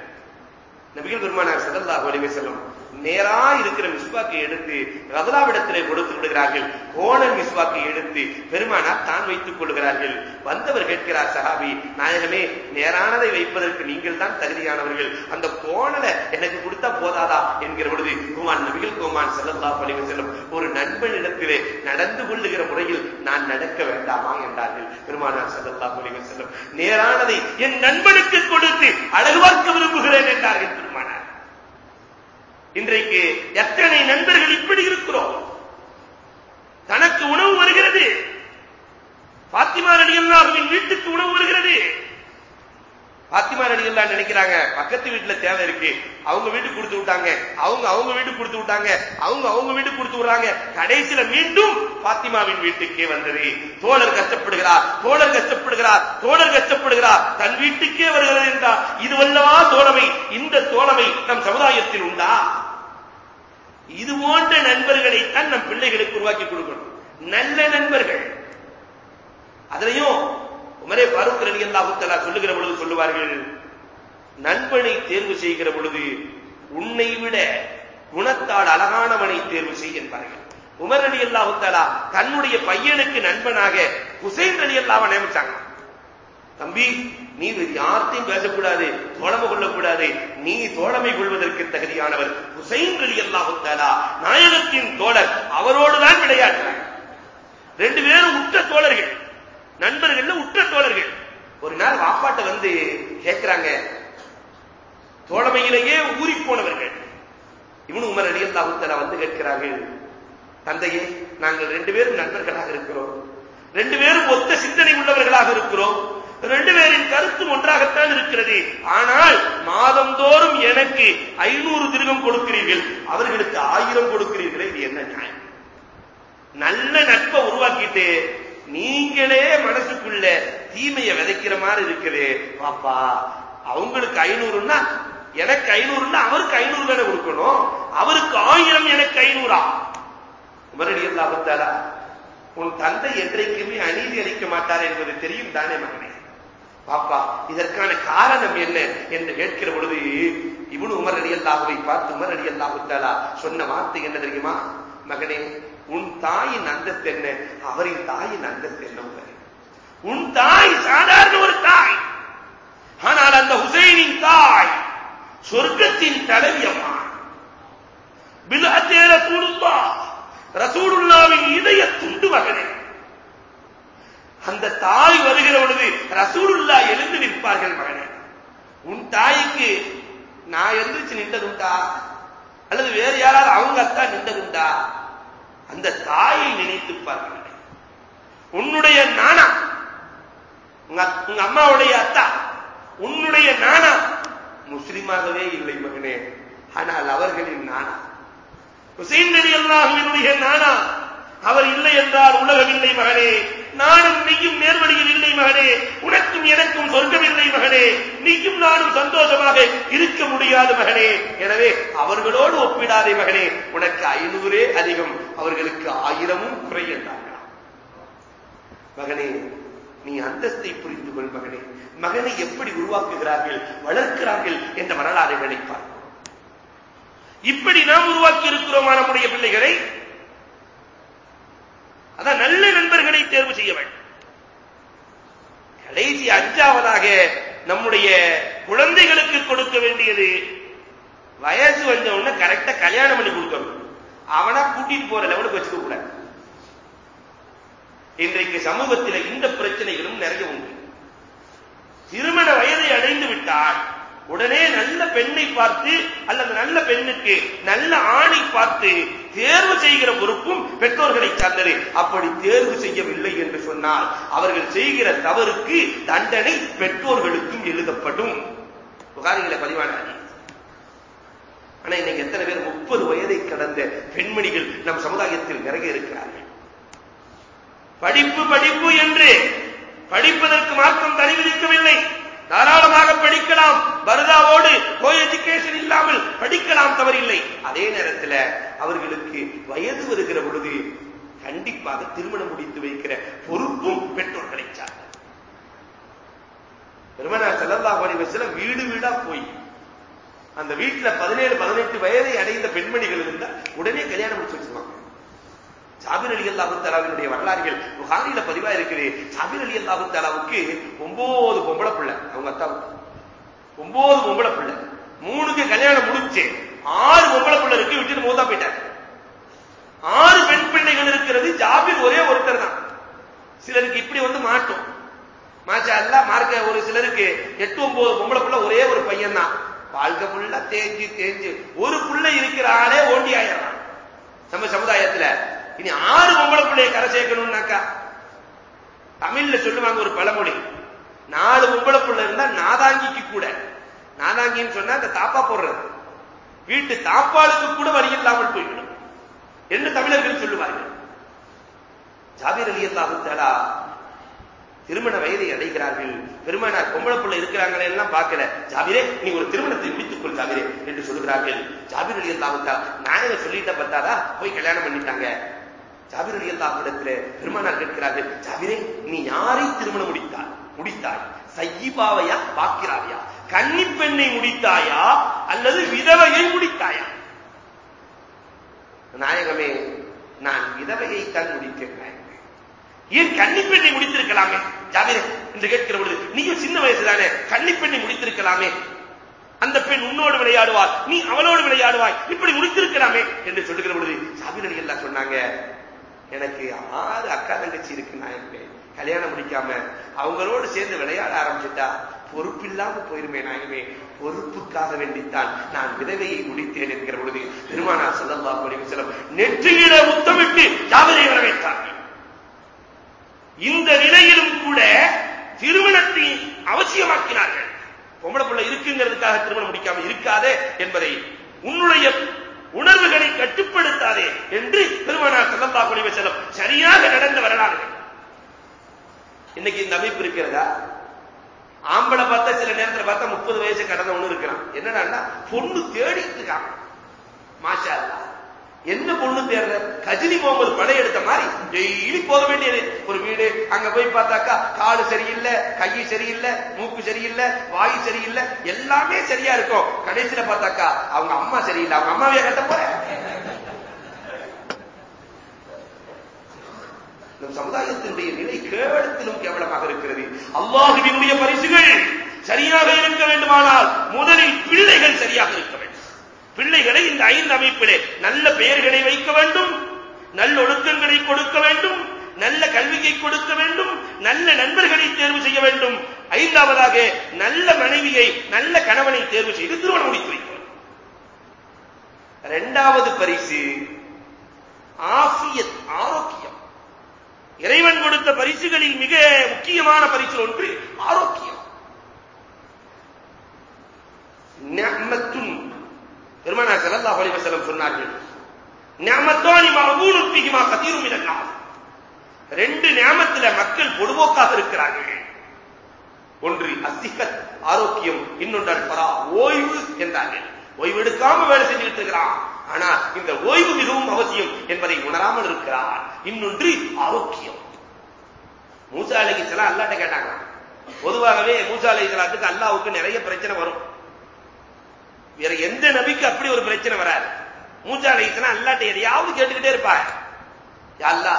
நபிகள் பெருமானார் சதல்லாஹு வலிமை செல்லும் நேரா இருக்கிற மிஸ்வாக்கை எடுத்து ரதலாவிடத்திலே கொடுத்து விடுகிறார்கள். கோணல் மிஸ்வாக்கை எடுத்து பெருமானார் தான் வைத்துக் கொள்கிறார்கள். வந்தவர் கேட்கிறார் சஹாபி நாயகமே நேரானதை வைப்பதற்கு நீங்கள் தான் தகுதியானவர்கள். அந்த கோணலை எனக்கு கொடுத்தா போதாதா? என்கிற பொழுது குமான் நபிகள் குமான் செல்லல்லா பழிவு செல்லும் ஒரு நண்பனிடத்திலே நடந்து கொள்ளுகிற முறையில் நான் நடக்க வேண்டாமா? என்றார்கள் பெருமானார் செல்லல்லா பழிவு செல்லும் நேரானதை என் நண்பனுக்கு கொடுத்து அழகு பார்க்க விரும்புகிறேன் என்றார்கள் பெருமானார். இன்றைக்கு எத்தனை நண்பர்கள் இப்படி இருக்கிறோம்? தனக்கு உணவு வருகிறது. பாத்திமா ரடியல்லாஹுவின் வீட்டுக்கு உணவு வருகிறது. பாத்திமா நடிகர்லாம் நினைக்கிறாங்க. பக்கத்து வீட்டுல தேவை இருக்கு. அவங்க வீட்டுக்கு கொடுத்து விட்டாங்க. அவங்க அவங்க வீட்டுக்கு கொடுத்து விட்டாங்க. அவங்க அவங்க வீட்டுக்கு கொடுத்து விடுறாங்க. கடைசியில மீண்டும் பாத்திமாவின் வீட்டுக்கே வந்தது. தோழர் கஷ்டப்படுகிறார் தோழர் கஷ்டப்படுகிறார் தோழர் கஷ்டப்படுகிறார் தன் வீட்டுக்கே வருகிறது என்றார் இது வல்லவா தோழமை? இந்த தோழமை நம் சமுதாயத்தில் உண்டா? இது போன்ற நண்பர்களைத்தான் நம் பிள்ளைகளுக்கு உருவாக்கி கொடுக்கணும். நல்ல நண்பர்கள். அதுலயும் உமரே பாரூக் ரவி அல்லாஹுத்தலா சொல்லுகிற பொழுது சொல்லுவார்கள் நண்பனை தேர்வு செய்கிற பொழுது உன்னை விட குணத்தால் அழகானவனை தேர்வு செய் என்பார்கள். உமர் அலி அல்லாஹுத்தலா தன்னுடைய பையனுக்கு நண்பனாக ஹுசைன் அலி அல்லாவை நியமிச்சாங்க தம்பி நீ யார்த்தையும் பேசக்கூடாது தோழமை கொள்ளக்கூடாது நீ தோழமை கொள்வதற்கு தகுதியானவர் ஹுசைன் அலி அல்லாஹுத்தாலா நாயகத்தின் தோழர் அவரோடுதான் விளையாடுறாங்க ரெண்டு பேரும் உற்ற தோழர்கள். ஒரு வந்து கேட்கிறாங்க தோழமையிலேயே ஊறி போனவர்கள். இவனு உமர் அலி வந்து கேட்கிறார்கள். தந்தையே நாங்கள் ரெண்டு பேரும் நண்பர்களாக இருக்கிறோம். ரெண்டு பேரும் ஒத்த சிந்தனை உள்ளவர்களாக இருக்கிறோம். ரெண்டு பேரின் கருத்தும் ஒன்றாகத்தான் இருக்கிறது. ஆனால் மாதந்தோறும் எனக்கு ஐநூறு திருகம் கொடுக்கிறீர்கள். அவர்களுக்கு ஆயிரம் கொடுக்கிறீர்களே இது என்ன நியாயம்? நல்ல நட்பை உருவாக்கிட்டு நீங்களே மனசுக்குள்ள தீமையை விதைக்கிற மாதிரி இருக்குது. பாப்பா அவங்களுக்கு ஐநூறுன்னா எனக்கு ஐநூறுன்னா அவருக்கு ஐநூறு தானே கொடுக்கணும். அவருக்கு ஆயிரம் எனக்கு ஐநூறா. உமரடியில் லாபத்தாலா உன் தந்தை என்றைக்குமே அநீதி அளிக்க மாட்டார் என்பது தெரியும் தானே மகனே. பாப்பா இதற்கான காரணம் என்ன என்று கேட்கிற பொழுது இவனு உமர் அடி பார்த்து உமர் அடி சொன்ன வார்த்தை என்ன தெரியுமா? மகனே உன் தாயின் அந்தத்து என்ன? அவரின் தாயின் அந்தத்து என்ன உன் தாய் சாதாரண ஒரு தாய். ஆனால் அந்த ஹுசைனின் தாய் சொர்க்கத்தின் தலைவி அம்மா பிலாத்தே ரசூலுல்லா ரசூலுல்லாவின் இதய துண்டு மகனே. அந்த தாய் வருகிற பொழுது ரசூலுல்லா எழுந்து நிற்பார்கள் மகனே. உன் தாய்க்கு நான் எழுந்திருச்சு நின்றதுண்டா? அல்லது வேறு யாராவது அவங்க அத்தா நின்றதுண்டா? அந்த தாயை நினைத்து உன்னுடைய நானா உங்க அம்மாவுடைய அத்தா உன்னுடைய நானா? முஸ்லிமாகவே இல்லை மகனே. ஆனால் அவர்களின் நானா? ஹுசைன் நபி அல்லாஹுவினுடைய நானா? அவர் இல்லை என்றால் உலகம் இல்லை மகனே. நானும் நீயும் நேர்வழியில் இல்லை மகனே. உனக்கும் எனக்கும் சொர்க்கம் இல்லை மகனே. நீயும் நானும் சந்தோஷமாக இருக்க முடியாது மகனே. எனவே அவர்களோடு ஒப்பிடாதே மகனே. உனக்கு ஐநூறே அதிகம் அவர்களுக்கு ஆயிரமும் குறை என்றார்களாம். மகனே நீ அந்தஸ்தை புரிந்து கொள் மகனே. மகனை எப்படி உருவாக்குகிறார்கள் வளர்க்கிறார்கள் என்ற வரலாறுகளை பார்ப்போம். இப்படி நாம் உருவாக்கி இருக்கிறோமா நம்முடைய பிள்ளைகளை. அதான் நல்ல நண்பர்களை தேர்வு செய்ய வேண்டும். கடைசி அஞ்சாவதாக நம்முடைய குழந்தைகளுக்கு கொடுக்க வேண்டியது வயசு வந்த உடனே கரெக்டா கல்யாணம் பண்ணி கொடுக்கணும். அவனா கூட்டிட்டு போற லெவலுக்கு வச்சுக்க கூடாது. இன்றைக்கு சமூகத்தில் இந்த பிரச்சனைகளும் நிறைய உண்டு. திருமண வயதை அடைந்து விட்டால் உடனே நல்ல பெண்ணை பார்த்து அல்லது நல்ல பெண்ணுக்கு நல்ல ஆணை பார்த்து தேர்வு செய்கிற பொறுப்பும் பெற்றோர்களை சார்ந்தது. அப்படி தேர்வு செய்யவில்லை என்று சொன்னால் அவர்கள் செய்கிற தவறுக்கு தண்டனை பெற்றோர்களுக்கும் எழுதப்படும். புகாரிகளை பதிவான ஆனா இன்னைக்கு எத்தனை பேர் முப்பது வயதை கடந்த பெண்மணிகள் நம் சமுதாயத்தில் நிறைய இருக்கிறார்கள். படிப்பு படிப்பு என்று படிப்பதற்கு மாற்றம் தடை விதிக்கவில்லை தாராளமாக படிக்கலாம். பரதாவோடு கோ எஜுகேஷன் இல்லாமல் படிக்கலாம் தவறில்லை. அதே நேரத்தில் அவர்களுக்கு வயது வருகிற பொழுது கண்டிப்பாக திருமணம் முடித்து வைக்கிற பொறுப்பும் பெற்றோர்களை சார்ந்த. பெருமனார் செல்லல்லா பணிவசில வீடு வீடா போய் அந்த வீட்டுல பதினேழு பதினெட்டு வயதை அடைந்த பெண்மணிகள் இருந்தா உடனே கல்யாணம் முடிச்சு வச்சிருவாங்க. சாபிர் அலி அல்லாஹு தாலாவினுடைய வரலாறுகள் புகாரியில பதிவா இருக்குது. சாபிர் அலி அல்லாஹு தாலாவுக்கு ஒன்பது பொம்பளை பிள்ளை அவங்க அத்தாவுக்கு ஒன்பது பொம்பளை பிள்ளை. மூணுக்கு கல்யாணம் முடிச்சு ஆறு பொம்பளை பிள்ளை இருக்கு விட்டுட்டு மோதா போயிட்டார். ஆறு பெண் பிள்ளைகள் இருக்கிறது ஜாபிர் ஒரே ஒருத்தர் தான். சிலருக்கு இப்படி வந்து மாட்டும். மாச்சா அல்ல மார்க்க ஒரு சிலருக்கு எட்டு ஒன்பது பொம்பளை பிள்ளை ஒரே ஒரு பையன் தான். வாழ்க்கை புள்ள தேஞ்சு தேஞ்சு. ஒரு புள்ள இருக்கிற ஆளே ஓண்டி ஆயிடுறான் நம்ம சமுதாயத்துல இனி ஆறு பொம்பளை கரை சேர்க்கணும்னாக்கா தமிழ்ல சொல்லுவாங்க ஒரு பழமொழி. நாலு பொம்பளை இருந்தா நாதாங்கிக்கு கூட. நாதாங்கின்னு சொன்னா அந்த தாப்பா போடுறது. வீட்டு தாப்பாளுக்கு கூட வழி இல்லாமல் போய்விடும் என்று தமிழர்கள் சொல்லுவார்கள். ஜாபீர் அலி அல்லாஹு திருமண வயதை அடைகிறார்கள். பெருமானார் பொம்பளை பிள்ளை இருக்கிறாங்களே எல்லாம் பார்க்கல. ஜாபிரே நீ ஒரு திருமணத்தை முடித்துக் கொள் ஜாபிரே என்று சொல்லுகிறார்கள். ஜாபிர் அலி அல்லாஹு நாயக சொல்லிட்ட பார்த்தாதா போய் கல்யாணம் பண்ணிட்டாங்க. ஜாபிர் அலி அல்லாஹிடத்துல பெருமானார் கேட்கிறார்கள் ஜாபிரே நீ யாரை திருமணம் முடித்தாய்? முடித்தாய். சையிபாவையா பாக்கிராவையா? கன்னி பெண்ணை முடித்தாயா? அல்லது விதவையை முடித்தாயா? நாயகமே நான் விதவையை தான் முடித்தேன் ஏன் கன்னிப்பெண்ணை முடித்திருக்கலாமே? ஜாபிரே என்று கேட்கிற பொழுது நீயும் சின்ன வயசு தானே கன்னிப்பெண்ணை முடித்திருக்கலாமே? அந்த பெண் உன்னோடு விளையாடுவாள் நீ அவளோடு விளையாடுவாய் இப்படி முடித்திருக்கலாமே? என்று சொல்லுகிற பொழுது ஜாபிர் அலி எல்லாம் சொன்னாங்க எனக்கு ஆறு அக்கா தங்கச்சி இருக்கு நாயகமே கல்யாணம் முடிக்காம. அவங்களோடு சேர்ந்து விளையாட ஆரம்பிச்சுட்டா பொறுப்பில்லாம போயிருமே நாயகமே பொறுப்புக்காக வேண்டித்தான் நான் விதவையை முடித்தேன் என்கிற பொழுது திருமணா செல்லல்லா செல்லம் நெற்றியில முத்தமிட்டு ஜாபிரை வரவேற்றார்கள் இந்த நிலையிலும் கூட திருமணத்தை அவசியமாக்கினார்கள். பொம்பளை பிள்ளை இருக்குங்கிறதுக்காக திருமணம் முடிக்காம இருக்காதே என்பதை உன்னுடைய உணர்வுகளை கட்டுப்படுத்தாதே என்று பெருமானார் செல்லல்லா குடிவ செல்லம் சரியாக நடந்த வரலாறு. இன்னைக்கு இந்த அமைப்பு இருக்கிறதா? ஆம்பளை பார்த்தா சில நேரத்தில் பார்த்தா முப்பது வயசு கடந்த ஒண்ணு இருக்கிறான். என்னடா பொண்ணு தேடிட்டு இருக்கான். மாஷா என்ன பொண்ணு தேர்ற கஜினி போகும்போது படம் எடுத்த மாதிரி டெய்லி போக வேண்டியது. ஒரு வீடு அங்க போய் பார்த்தாக்கா காலு சரியில்லை கை சரியில்லை மூக்கு சரியில்லை வாய் சரியில்லை எல்லாமே சரியா இருக்கும். கடைசியில பார்த்தாக்கா அவங்க அம்மா சரியில்லை. அவங்க அம்மாவைய கட்ட போற? சமுதாயத்தினுடைய நிலை கேவலத்திலும் கேவலமாக இருக்கிறது. அல்லாஹுவினுடைய பரிசுகள் சரியாக இருக்க வேண்டுமானால் முதலில் பிள்ளைகள் சரியாக இருக்க பிள்ளைகளை இந்த ஐந்து அமைப்பிலே நல்ல பெயர்களை வைக்க வேண்டும் நல்ல ஒழுக்கங்களை கொடுக்க வேண்டும் நல்ல கல்வியை கொடுக்க வேண்டும் நல்ல நண்பர்களை தேர்வு செய்ய வேண்டும். ஐந்தாவதாக நல்ல மனைவியை நல்ல கணவனை தேர்வு செய்து திருமணம் முடித்து வைக்கணும். இரண்டாவது பரிசு ஆசியத் ஆரோக்கியம். இறைவன் கொடுத்த பரிசுகளில் மிக முக்கியமான பரிசு ஒன்று ஆரோக்கியம். நிஅமத்துன் பெருமானார் ஸல்லல்லாஹு அலைஹி வஸல்லம் சொன்னார்கள் நிஅமத்தானி மஅபூனுன் பிஹிமா கதீரும் மினன் நாஸ் ரெண்டு நியமத்துல மக்கள் பொதுபோக்காக இருக்கிறார்கள். ஒன்று அசிகத் ஆரோக்கியம் இன்னொன்றால் பரா ஓய்வு என்றார்கள். ஓய்வு எடுக்காம வேலை செஞ்சுட்டு இருக்கிறான். ஆனா இந்த ஓய்வு மிகவும் அவசியம் என்பதை உணராமல் இருக்கிறார். இன்னொன்று ஆரோக்கியம். மூசா அலைஹிஸ்ஸலாம் அல்லாட்ட கேட்டாங்க பொதுவாகவே மூசா அலைஹிஸ்ஸலாத்துக்கு அல்லாவுக்கு நிறைய பிரச்சனை வரும். வேற எந்த நபிக்கு அப்படி ஒரு பிரச்சனை வராது. மூச்சா அலைஹிஸ்ஸலாம் அல்லாட்ட எதையாவது கேட்டுக்கிட்டே இருப்பார் யா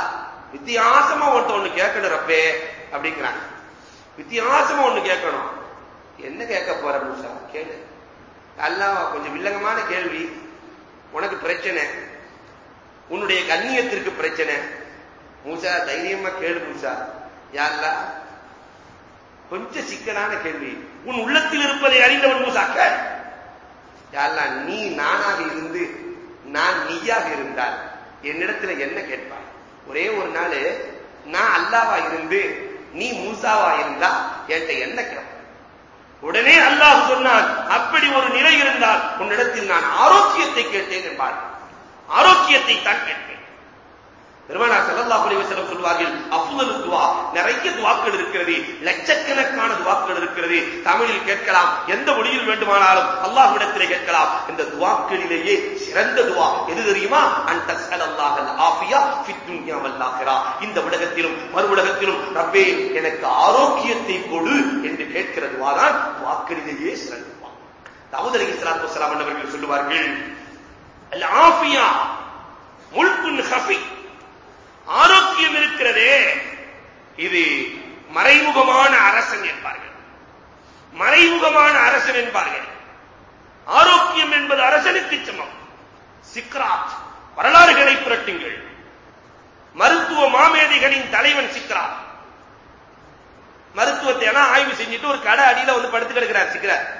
வித்தியாசமா ஒருத்த ஒண்ணு கேட்கணும் ரப்பே அப்படிங்கிறாங்க. வித்தியாசமா ஒண்ணு கேட்கணும். என்ன கேட்க போற மூசா? கேளு. அல்லாவா கொஞ்சம் வில்லங்கமான கேள்வி. உனக்கு பிரச்சனை. உன்னுடைய கண்ணியத்திற்கு பிரச்சனை. மூசா தைரியமா கேளு மூசா. யாருலா கொஞ்சம் சிக்கலான கேள்வி. உன் உள்ளத்தில் இருப்பதை அறிந்தவன் மூசா கேள். யாருலா நீ நானாக இருந்து நான் நீயாக இருந்தால் என்னிடத்துல என்ன கேட்பாய் ஒரே ஒரு நாள் நான் அல்லாவா இருந்து நீ மூசாவா இருந்தா என்கிட்ட என்ன கேட்ப உடனே அல்லாஹ் சொன்னான் அப்படி ஒரு நிலை இருந்தால் உன்னிடத்தில் நான் ஆரோக்கியத்தை கேட்டேன் என்பார் ஆரோக்கியத்தை தான் கேட்பேன். பெருமானா செல்லல்லாஹ் அலைஹி சொல்வார்கள் அஃதலு துவா. நிறைய துவாக்கள் இருக்கிறது லட்சக்கணக்கான துவாக்கள் இருக்கிறது. தமிழில் கேட்கலாம் எந்த மொழியில் வேண்டுமானாலும் அல்லாஹ்விடத்திலே கேட்கலாம். இந்த துவாக்களிலேயே சிறந்த துவா எது தெரியுமா? அந்த தஸ்அலல்லாஹல் ஆஃபியா ஃபித் இந்த உலகத்திலும் மறு உலகத்திலும் ரப்பே எனக்கு ஆரோக்கியத்தை கொடு என்று கேட்கிற துவா தான் துவாக்களிலேயே சிறந்த துஆ தாவூத் இஸ்லாத்து வஸலாம் அவர்கள் சொல்லுவார்கள் அல் ஆஃபியா முல்குன் ஹஃபி. ஆரோக்கியம் இருக்கிறதே. இது மறைமுகமான அரசன் என்பார்கள். மறைமுகமான அரசன் என்பார்கள். ஆரோக்கியம் என்பது அரசனுக்கு சமம். சிக்ராத் வரலாறுகளை புரட்டுங்கள். மருத்துவ மாமேதைகளின் தலைவன் சிக்ராத். மருத்துவத்தை எல்லாம் ஆய்வு செஞ்சுட்டு ஒரு கடை அடியில வந்து படுத்து கிடக்கிறார் சிக்ராத்.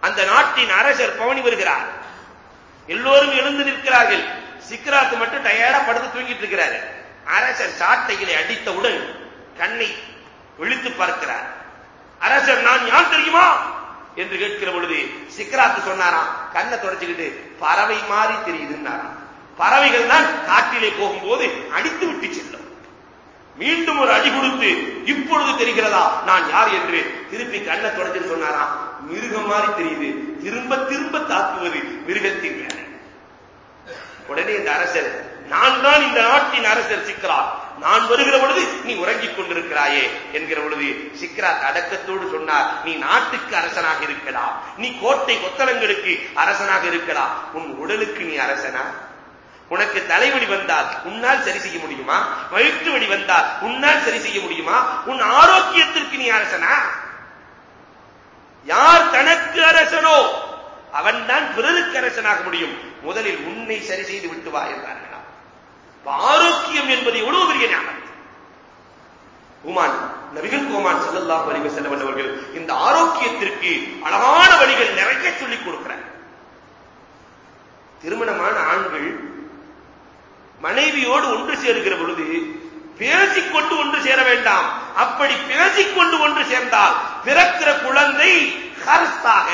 அந்த நாட்டின் அரசர் பவனி வருகிறார். எல்லோரும் எழுந்து நிற்கிறார்கள். சிக்ராத் மட்டும் டயர்டா படுத்து தூங்கிட்டு இருக்கிறாரு. அரசர் சாட்டைகளை அடித்தவுடன் கண்ணை விழித்து பார்க்கிறார். அரசர் நான் யார் தெரியுமா? என்று கேட்கிற பொழுது சிக்ராத்து சொன்னாராம். கண்ணை தொடச்சுக்கிட்டு பறவை மாறி தெரியுதுன்னாராம். பறவைகள் தான் காட்டிலே போகும்போது அடித்து விட்டு செல்லும். மீண்டும் ஒரு அடி கொடுத்து இப்பொழுது தெரிகிறதா? நான் யார்? என்று திருப்பி கண்ணை தொடச்சுன்னு சொன்னாராம். மிருகம் மாதிரி தெரியுது. திரும்ப திரும்ப தாக்குவது மிருகத்தின் வேலை உடனே இந்த அரசர் நான் தான் இந்த நாட்டின் அரசர் சிக்கிறார். நான் வருகிற பொழுது நீ உறங்கிக் கொண்டிருக்கிறாயே என்கிற பொழுது சிக்ராத் அடக்கத்தோடு சொன்னார் நீ நாட்டுக்கு அரசனாக இருக்கலாம் நீ கோட்டை கொத்தலங்களுக்கு அரசனாக இருக்கலாம் உன் உடலுக்கு நீ அரசனா? உனக்கு தலைவலி வந்தால் உன்னால் சரி செய்ய முடியுமா? வயிற்று வழி வந்தால் உன்னால் சரி செய்ய முடியுமா? உன் ஆரோக்கியத்திற்கு நீ அரசனா? யார் தனக்கு அரசனோ அவன்தான் பிறருக்கு அரசனாக முடியும். முதலில் உன்னை சரி செய்து விட்டு வா என்றார்களாம் ஆரோக்கியம் என்பது எவ்வளவு பெரிய ஞானம்? உமான் நபிகள் கோமான் செல்லல்லா அலைஹி வஸல்லம் அவர்கள் இந்த ஆரோக்கியத்திற்கு அழகான வழிகள் நிறைய சொல்லிக் கொடுக்கிறார். திருமணமான ஆண்கள் மனைவியோடு ஒன்று சேருகிற பொழுது பேசிக்கொண்டு ஒன்று சேர வேண்டாம். அப்படி பேசிக்கொண்டு ஒன்று சேர்ந்தால் பிறக்கிற குழந்தை ஹர்ஸ்தாக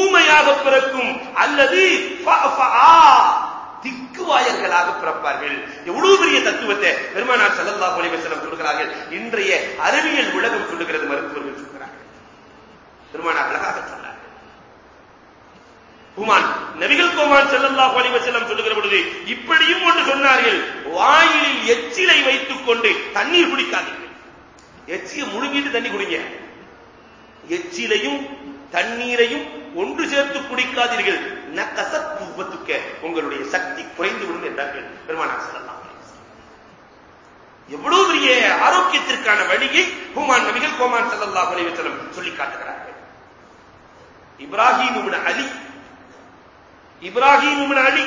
ஊமையாக பிறக்கும் அல்லது திக்குவாயர்களாக பிறப்பார்கள். எவ்வளவு பெரிய தத்துவத்தை பெருமானார் செல்லல்லா அலைஹி சொல்கிறார்கள் இன்றைய அறிவியல் உலகம் சொல்லுகிறது மருத்துவர்கள் சொல்கிறார்கள். பெருமானார் அழகாக சொன்னார்கள். குமான் நபிகள் கோமான் செல்லல்லா அலைஹி சொல்லுகிற பொழுது இப்படியும் ஒன்று சொன்னார்கள். வாயிலில் எச்சிலை வைத்துக் கொண்டு தண்ணீர் குடிக்காதீர்கள். எச்சியை முழுங்கிட்டு தண்ணி குடிங்க. எச்சிலையும் தண்ணீரையும் ஒன்று சேர்த்து குடிக்காதீர்கள். நக்கசத் குவத்துக்க உங்களுடைய சக்தி குறைந்துவிடும் என்றார்கள் பெருமானார் செல்லலாம் எவ்வளவு பெரிய ஆரோக்கியத்திற்கான வழியை ஹுமான் நபிகள் கோமான் செல்லல்லா அலைஹி சொல்லி காட்டுகிறார்கள். இப்ராஹிம் அலி இப்ராஹிம் அலி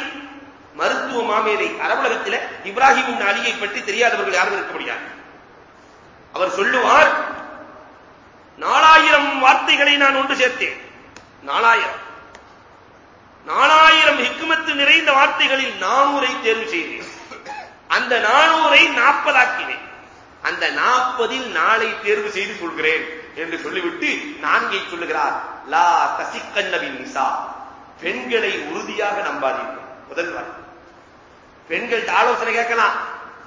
மருத்துவ மாமேதை அரபுலகத்தில் இப்ராஹிம் அலியை பற்றி தெரியாதவர்கள் யாரும் இருக்க முடியாது. அவர் சொல்லுவார் நாலாயிரம் வார்த்தைகளை நான் ஒன்று சேர்த்தேன். நாலாயிரம். நாலாயிரம் ஹிக்குமத்து நிறைந்த வார்த்தைகளில் நானூரை தேர்வு செய்தேன். அந்த நானூரை நாற்பதாக்கினேன். அந்த நாற்பதில் நாளை தேர்வு செய்து சொல்கிறேன் என்று சொல்லிவிட்டு நான்கை சொல்லுகிறார். லா தசிக்கன்னவின் நிசா பெண்களை உறுதியாக நம்பாதீர்கள். முதல் வார்த்தை. பெண்கள்ட்ட ஆலோசனை கேட்கலாம்.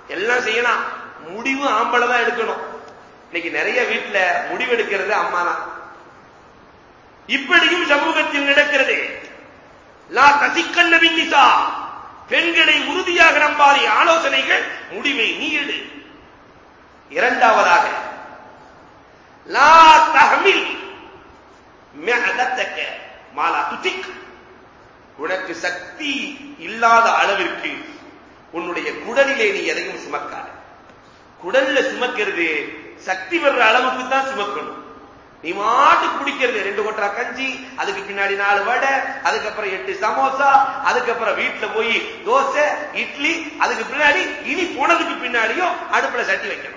எல்லாம் செய்யலாம். முடிவு ஆம்பளை தான் எடுக்கணும். இன்னைக்கு நிறைய வீட்டுல முடிவெடுக்கிறது அம்மா தான் இப்படியும் சமூகத்தில் நடக்கிறது. லா கசிக்கன்னவின் நிசா. பெண்களை உறுதியாக நம்பாதி ஆலோசனைகள் முடிவை நீ எடு. இரண்டாவதாக லா தஹமில் மேதத்தக்க மாலா துதிக். உனக்கு சக்தி இல்லாத அளவிற்கு உன்னுடைய குடலிலே நீ எதையும் சுமக்காத. குடல்ல சுமக்கிறது சக்தி வர்ற அளவுக்கு தான் சுமக்கணும். நீ மாட்டு குடிக்கிறது ரெண்டு கொட்டா கஞ்சி அதுக்கு பின்னாடி நாலு வடை அதுக்கப்புறம் எட்டு சமோசா அதுக்கப்புறம் வீட்டுல போய் தோசை இட்லி அதுக்கு பின்னாடி இனி போனதுக்கு பின்னாடியும் அடுப்புல சட்டி வைக்கணும்.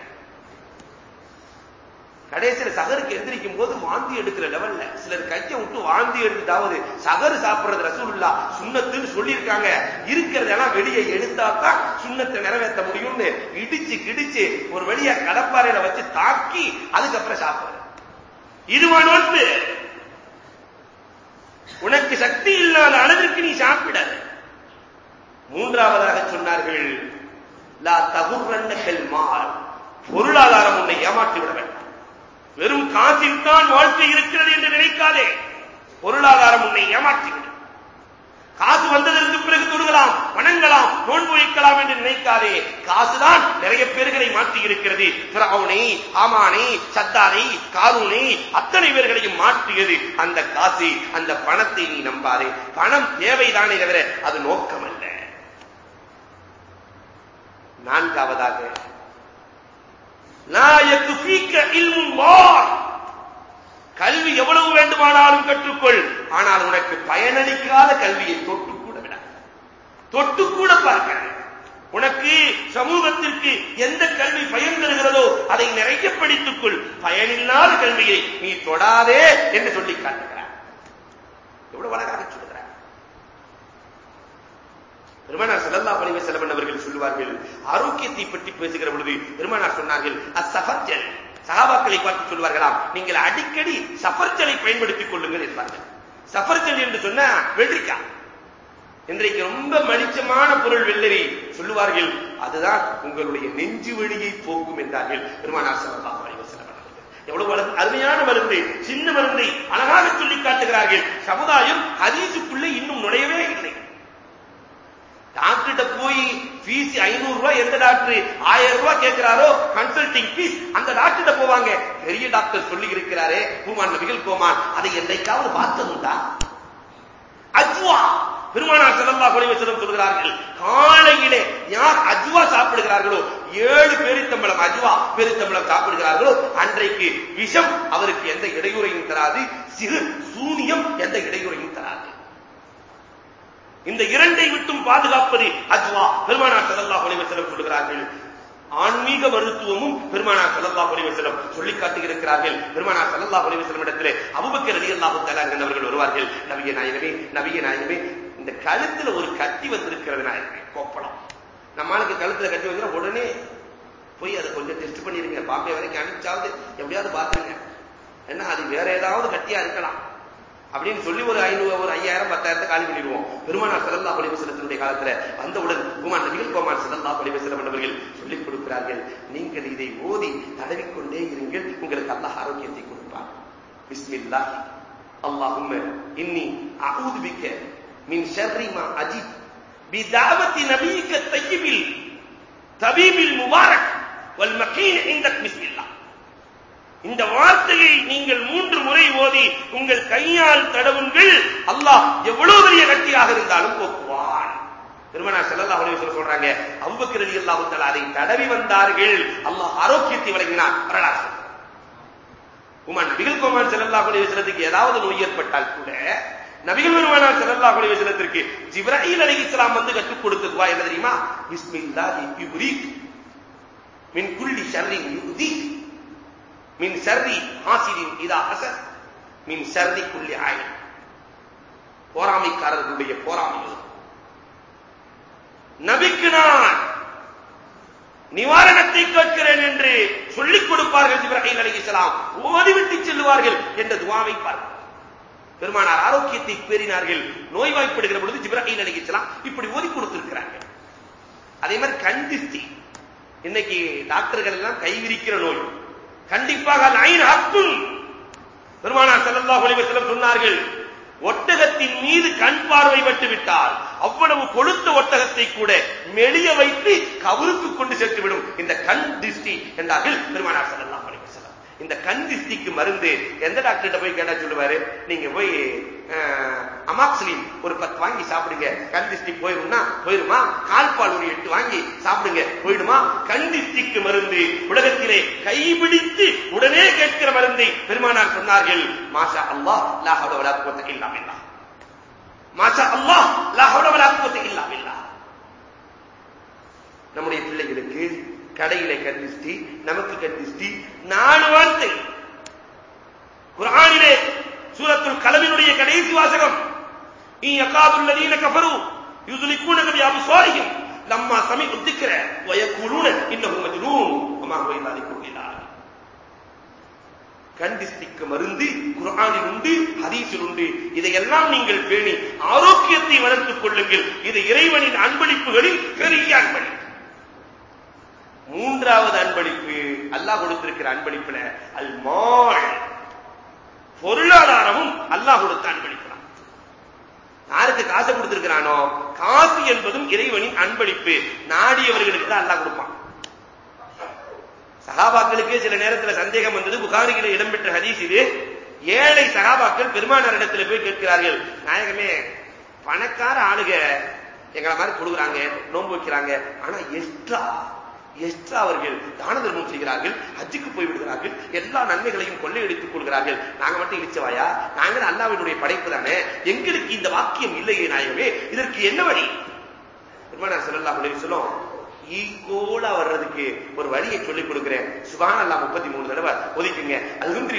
கடைசியில சகருக்கு எந்திரிக்கும் போது வாந்தி எடுக்கிற லெவல்ல சிலர் கையை விட்டு வாந்தி எடுத்துட்டாவது சகரு சாப்பிடுறது ரசூலுல்லா சுண்ணத்துன்னு சொல்லியிருக்காங்க. இருக்கிறதெல்லாம் வெளியே எடுத்தாத்தான் சுண்ணத்தை நிறைவேற்ற முடியும்னு இடிச்சு கிடிச்சு ஒரு வெளிய கடப்பாறையில வச்சு தாக்கி அதுக்கப்புறம் சாப்பிடுற இதுவா நோன்பு உனக்கு சக்தி இல்லாத அளவிற்கு நீ சாப்பிட மூன்றாவதாக சொன்னார்கள் லா தகுரண்ண மால். பொருளாதாரம் உன்னை ஏமாற்றி விட வேண்டும். வெறும் காசில் தான் வாழ்க்கை இருக்கிறது என்று நினைக்காதே. பொருளாதாரம் உன்னை ஏமாற்றிவிடும். காசு வந்ததற்கு பிறகு தொடுகலாம் வணங்கலாம் நோன்பு வைக்கலாம் என்று நினைக்காதே. காசுதான் நிறைய பேர்களை மாற்றி இருக்கிறது. பிராவுனை ஆமானை சத்தானை காரூனை அத்தனை பேர்களையும் மாற்றியது. அந்த காசு அந்த பணத்தை நீ நம்பாதே. பணம் தேவைதானே தவிர அது நோக்கம் அல்ல நான்காவதாக கல்வி எவ்வளவு வேண்டுமானாலும் கற்றுக்கொள். ஆனால் உனக்கு பயனளிக்காத கல்வியை தொட்டு கூட விட தொட்டுக்கூட பார்க்க உனக்கு சமூகத்திற்கு எந்த கல்வி பயன் தருகிறதோ அதை நிறைய படித்துக்கொள். பயனில்லாத கல்வியை நீ தொடாதே என்று சொல்லி காட்டுகிறார். எவ்வளவு அழகாக பெருமானார் செல்லல்லா பணிவை செலவன் அவர்கள் சொல்லுவார்கள் ஆரோக்கியத்தை பற்றி பேசுகிற பொழுது பெருமானார் சொன்னார்கள் அசஃபர்ஜல் சகாபாக்களை பார்த்து சொல்வார்களாம் நீங்கள் அடிக்கடி சஃபர்ஜலை பயன்படுத்திக் கொள்ளுங்கள் என்பார்கள். சஃபர்ஜல் என்று சொன்ன வெள்ளரிக்கா இன்றைக்கு ரொம்ப மலிச்சமான பொருள் வெள்ளரி சொல்லுவார்கள் அதுதான் உங்களுடைய நெஞ்சு வழியை போக்கும் என்றார்கள் பெருமானார் செல்லல்லா பணிவை செலவன் எவ்வளவு அருமையான மருந்து சின்ன மருந்தை அழகாக சொல்லி காட்டுகிறார்கள். சமுதாயம் ஹதீசுக்குள்ளே இன்னும் நுழையவே இல்லை. டாக்டர்கிட்ட போய் ஃபீஸ் ஐநூறு ரூபாய் எந்த டாக்டர் ஆயிரம் ரூபாய் கேட்கிறாரோ கன்சல்டிங் ஃபீஸ் அந்த டாக்டர்கிட்ட போவாங்க. பெரிய டாக்டர் சொல்லி இருக்கிறாரே பூமான் நபிகள் கோமான் அதை என்னைக்காவது பார்த்ததுண்டா? அஜ்வா! பெருமானார் செல்லல்லா குறைவு சொல்கிறார்கள் காலையிலே யார் அஜ்வா சாப்பிடுகிறார்களோ ஏழு பேரித்தம்பளம் அஜ்வா பேரித்தம்பளம் சாப்பிடுகிறார்களோ அன்றைக்கு விஷம் அவருக்கு எந்த இடையூறையும் தராது சிறு சூனியம் எந்த இடையூறையும் தராது. இந்த இரண்டை விட்டும் பாதுகாப்பது அஜ்வா பெருமானார் செல்லல்லா செல்லம் சொல்லுகிறார்கள். ஆன்மீக மருத்துவமும் பெருமானார் செல்லல்லா செல்லம் சொல்லி காட்டுகிறார்கள் பெருமானார் செல்லல்லா செல்லம் இடத்திலே அபுபக்கர் அலி அல்லாஹு அவர்கள் வருவார்கள். நவிய நாயகமே நவிய நாயகமே இந்த கழுத்துல ஒரு கத்தி வந்திருக்கிறது நாயகமே. கோப்பளம் நம்மளுக்கு கழுத்துல கட்டி வந்து உடனே போய் அதை கொஞ்சம் டெஸ்ட் பண்ணிருங்க பாம்பே வரைக்கும் அனுப்பிச்சாவது எப்படியாவது பாத்துருங்க ஏன்னா அது வேற ஏதாவது கட்டியா இருக்கலாம். அப்படின்னு சொல்லி ஒரு ஐநூறு ஒரு ஐயாயிரம் பத்தாயிரத்தை காலி பண்ணிடுவோம். பெருமானார் சிறந்தா செலுத்தினுடைய காலத்துல வந்தவுடன் குமார் நபிகள் குமார் சிறந்தா செல்லம் என்றவர்கள் சொல்லிக் கொடுக்கிறார்கள் நீங்கள் இதை ஓதி தடவிக்கொண்டே இருங்கள் உங்களுக்கு அல்லாஹ் ஆரோக்கியத்தை கொடுப்பார் பிஸ்மில்லா அல்லாஹும் இன்னி அவுது பிக்க மின் ஷர்ரி அஜித் பிதாவத்தி நபிக்க தையிபில் தபீபில் முபாரக் வல் மக்கீன் இந்தக் பிஸ்மில்லா இந்த வார்த்தையை நீங்கள் மூன்று முறை ஓதி உங்கள் கையால் தடவுங்கள். அல்லாஹ் எவ்வளவு பெரிய கட்டியாக இருந்தாலும் போக்குவான். திருமணா செல்லல்லா அலைஹி சொல்றாங்க அம்புக்கு ரலியல்லாஹு தஆலா அதை தடவி வந்தார்கள். அல்லாஹ் ஆரோக்கியத்தை வழங்கினார் வரலாறு உமன் நபிகள் கோமான் செல்லல்லா அலைஹி ஏதாவது நோய் ஏற்பட்டால் கூட நபிகள் பெருமானார் செல்லல்லாஹு அலைஹி வஸல்லத்திற்கு அலி இஸ்லாம் வந்து கற்றுக் கொடுத்த என்ன தெரியுமா? பிஸ்மில்லா மின் குள்ளி ஷர்ரின் மின் சர்தி ஹாசிரின் இதா ஹசன் மின் சர்தி குள்ளி ஆயின். போராமைக்காரர்களுடைய போராமை நபிக்கு நான் நிவாரணத்தை கேட்கிறேன் என்று சொல்லிக் கொடுப்பார்கள் ஜிப்ராஹிம் அலைஹிஸ்ஸலாம் ஓதிவிட்டு செல்லுவார்கள் என்ற துவாவை பார்ப்பார் பெருமானார் ஆரோக்கியத்தை பேறினார்கள் நோய்வாய்ப்படுகிற பொழுது ஜிப்ராஹிம் அலைஹிஸ்ஸலாம் இப்படி ஓதி கொடுத்திருக்கிறார்கள். அதே மாதிரி கண் இன்னைக்கு டாக்டர்கள் எல்லாம் கைவிரிக்கிற நோய். கண்டிப்பாக ஐன் ஹக்குன். பெருமானார் ஸல்லல்லாஹு அலைஹி சொன்னார்கள் ஒட்டகத்தின் மீது கண் பார்வை பட்டு விட்டால் அவ்வளவு கொழுத்த ஒட்டகத்தை கூட மெளிய வைத்து கவுருக்கு கொண்டு சென்று விடும் இந்த கண் திஷ்டி என்றார்கள் பெருமானார் செல்லல்லா அலைஹி இந்த கண் திஷ்டிக்கு மருந்து. எந்த டாக்டர்கிட்ட போய் கேட்டா சொல்லுவாரு? நீங்க போய் அமாக்சிலின் ஒரு பத்து வாங்கி சாப்பிடுங்க. கண் திஷ்டி போயிரும்னா போயிருமா? கால்பால் ஒரு எட்டு வாங்கி சாப்பிடுங்க. போயிடுமா? கண் திஷ்டிக்கு மருந்து. உலகத்திலே கைபிடித்து உடனே கேட்கிற மருந்தை. பெருமானார் சொன்னார்கள் மாஷா அல்லாஹ் லாஹோட ஹவ்ல வலா இல்லா மாஷா அல்லாஹ் லாஹோட ஹவ்ல வலா இல்லா நம்முடைய பிள்ளைகளுக்கு கடையில கண்டிஸ்டி நமக்கு கண்டிஸ்டி நாலு வார்த்தை. குரானிலே சூரத்துல் கலவினுடைய கடைசி வாசகம். நீ யகாதுல் லதீன கபரு யுஸ்லிகூனக பி அப்சாரிஹிம் லம்மா சமிஉ திக்ர வ யகூலூன மஜ்னூன் கண்டிஸ்டிக்கு மருந்து குரானில் உண்டு ஹதீஸில் உண்டு. இதையெல்லாம் நீங்கள் பேணி ஆரோக்கியத்தை வளர்த்துக் கொள்ளுங்கள். இது இறைவனின் அன்பளிப்புகளில் பெரிய அன்பளிப்பு. மூன்றாவது அன்பளிப்பு அல்லாஹ் கொடுத்திருக்கிற அன்பளிப்புல அல் மால் பொருளாதாரமும் அல்லாஹ் கொடுத்த அன்பளிப்புதான். யாருக்கு காசு கொடுத்திருக்கிறானோ காசு என்பதும் இறைவனின் அன்பளிப்பு. நாடியவர்களுக்கு தான் அல்லாஹ் கொடுப்பான். சகாபாக்களுக்கு சில நேரத்தில் சந்தேகம் வந்தது புகாரிகளை இடம்பெற்ற ஹதீஸ் இது. ஏழை சகாபாக்கள் பெருமானார் போய் கேட்கிறார்கள் நாயகமே பணக்கார ஆளுக எங்களை மாதிரி கொடுக்குறாங்க நோன்பு வைக்கிறாங்க. ஆனா எக்ஸ்ட்ரா எக்ஸ்ட்ரா அவர்கள் தான தர்மம் செய்கிறார்கள் ஹஜ்ஜுக்கு போய் விடுகிறார்கள் எல்லா நன்மைகளையும் கொள்ளையடித்துக் கொள்கிறார்கள். நாங்க மட்டும் இழிச்சவாயா? நாங்கள் அல்லாவினுடைய படைப்பு தானே? எங்களுக்கு இந்த வாக்கியம் இல்லையே நாயகமே இதற்கு என்ன வழி? பெருமானார் ஸல்லல்லாஹு ஈகோலா வர்றதுக்கு ஒரு வழியை சொல்லிக் கொடுக்கிறேன். சுபான் அல்லா முப்பத்தி மூணு தடவை ஒதுக்குங்க.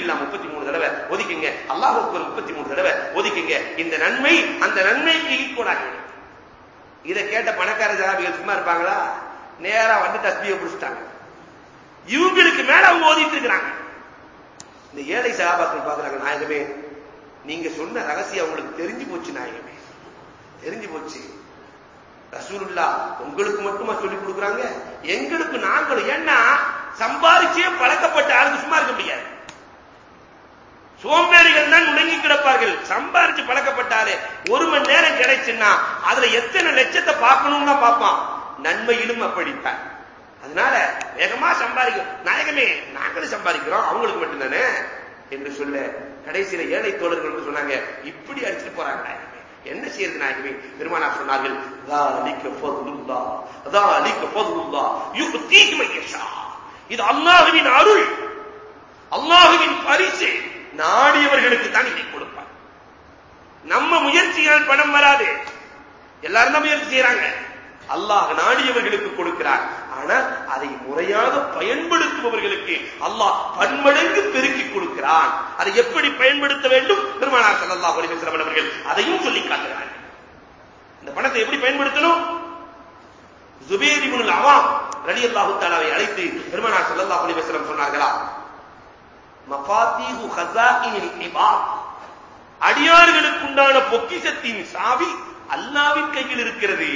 இல்லா முப்பத்தி மூணு தடவை ஒதுக்குங்க. அல்லாஹ் அக்பர் முப்பத்தி மூணு தடவை ஒதுக்குங்க. இந்த நன்மை அந்த நன்மைக்கு ஈக்குவலாக இதை கேட்ட பணக்கார ஜனாபிகள் சும்மா இருப்பாங்களா? நேரா வந்து தஸ்பியை பிடிச்சிட்டாங்க. இவங்களுக்கு மேல அவங்க ஓதிட்டு இருக்கிறாங்க. இந்த ஏழை சகாபாக்கள் பாக்குறாங்க நாயகமே நீங்க சொன்ன ரகசியம் அவங்களுக்கு தெரிஞ்சு போச்சு நாயகமே. தெரிஞ்சு போச்சு. ரசூலுல்லா உங்களுக்கு மட்டுமா சொல்லி கொடுக்குறாங்க? எங்களுக்கு நாங்களும். ஏன்னா சம்பாதிச்சே பழக்கப்பட்ட ஆளுக்கு சும்மா இருக்க முடியாது. சோம்பேறிகள் தான் முடங்கி கிடப்பார்கள். சம்பாரிச்சு பழக்கப்பட்டாலே ஒரு மணி நேரம் கிடைச்சுன்னா அதுல எத்தனை லட்சத்தை பார்க்கணும்னா பார்ப்பான். நன்மையிலும் அப்படித்தான். அதனால வேகமா சம்பாதிக்கும் நாயகமே நாங்களும் சம்பாதிக்கிறோம் அவங்களுக்கு மட்டும்தானே? என்று சொல்ல கடைசியில ஏழை தோழர்கள் சொன்னாங்க இப்படி அடிச்சுட்டு போறாங்க நாயகமே. என்ன செய்யறது நாயகமே? பெருமானா சொன்னார்கள் இது அல்லாஹுவின் அருள் அல்லாஹுவின் பரிசு நாடியவர்களுக்கு தான் இதை கொடுப்பார். நம்ம முயற்சியால் பணம் வராது. எல்லாரும் தான் முயற்சி செய்யறாங்க அல்லாஹ் நாடியவர்களுக்கு கொடுக்கிறார். ஆனா அதை முறையாக பயன்படுத்துபவர்களுக்கு அல்லாஹ் பன்மடங்கு பெருக்கி கொடுக்கிறான். அதை எப்படி பயன்படுத்த வேண்டும்? பெருமானார் ஸல்லல்லாஹு அலைஹி அவர்கள் அதையும் சொல்லி காட்டுகிறார் இந்த பணத்தை எப்படி பயன்படுத்தணும்? சுபேரி இப்னு அவாம் ரலியல்லாஹு தாலாவை அழைத்து பெருமானார் ஸல்லல்லாஹு அலைஹி சொன்னார்களா மஃபாத்தீஹு ஹஸாயினில் இபாத். அடியார்களுக்கு உண்டான சாவி அல்லாவின் கையில் இருக்கிறது.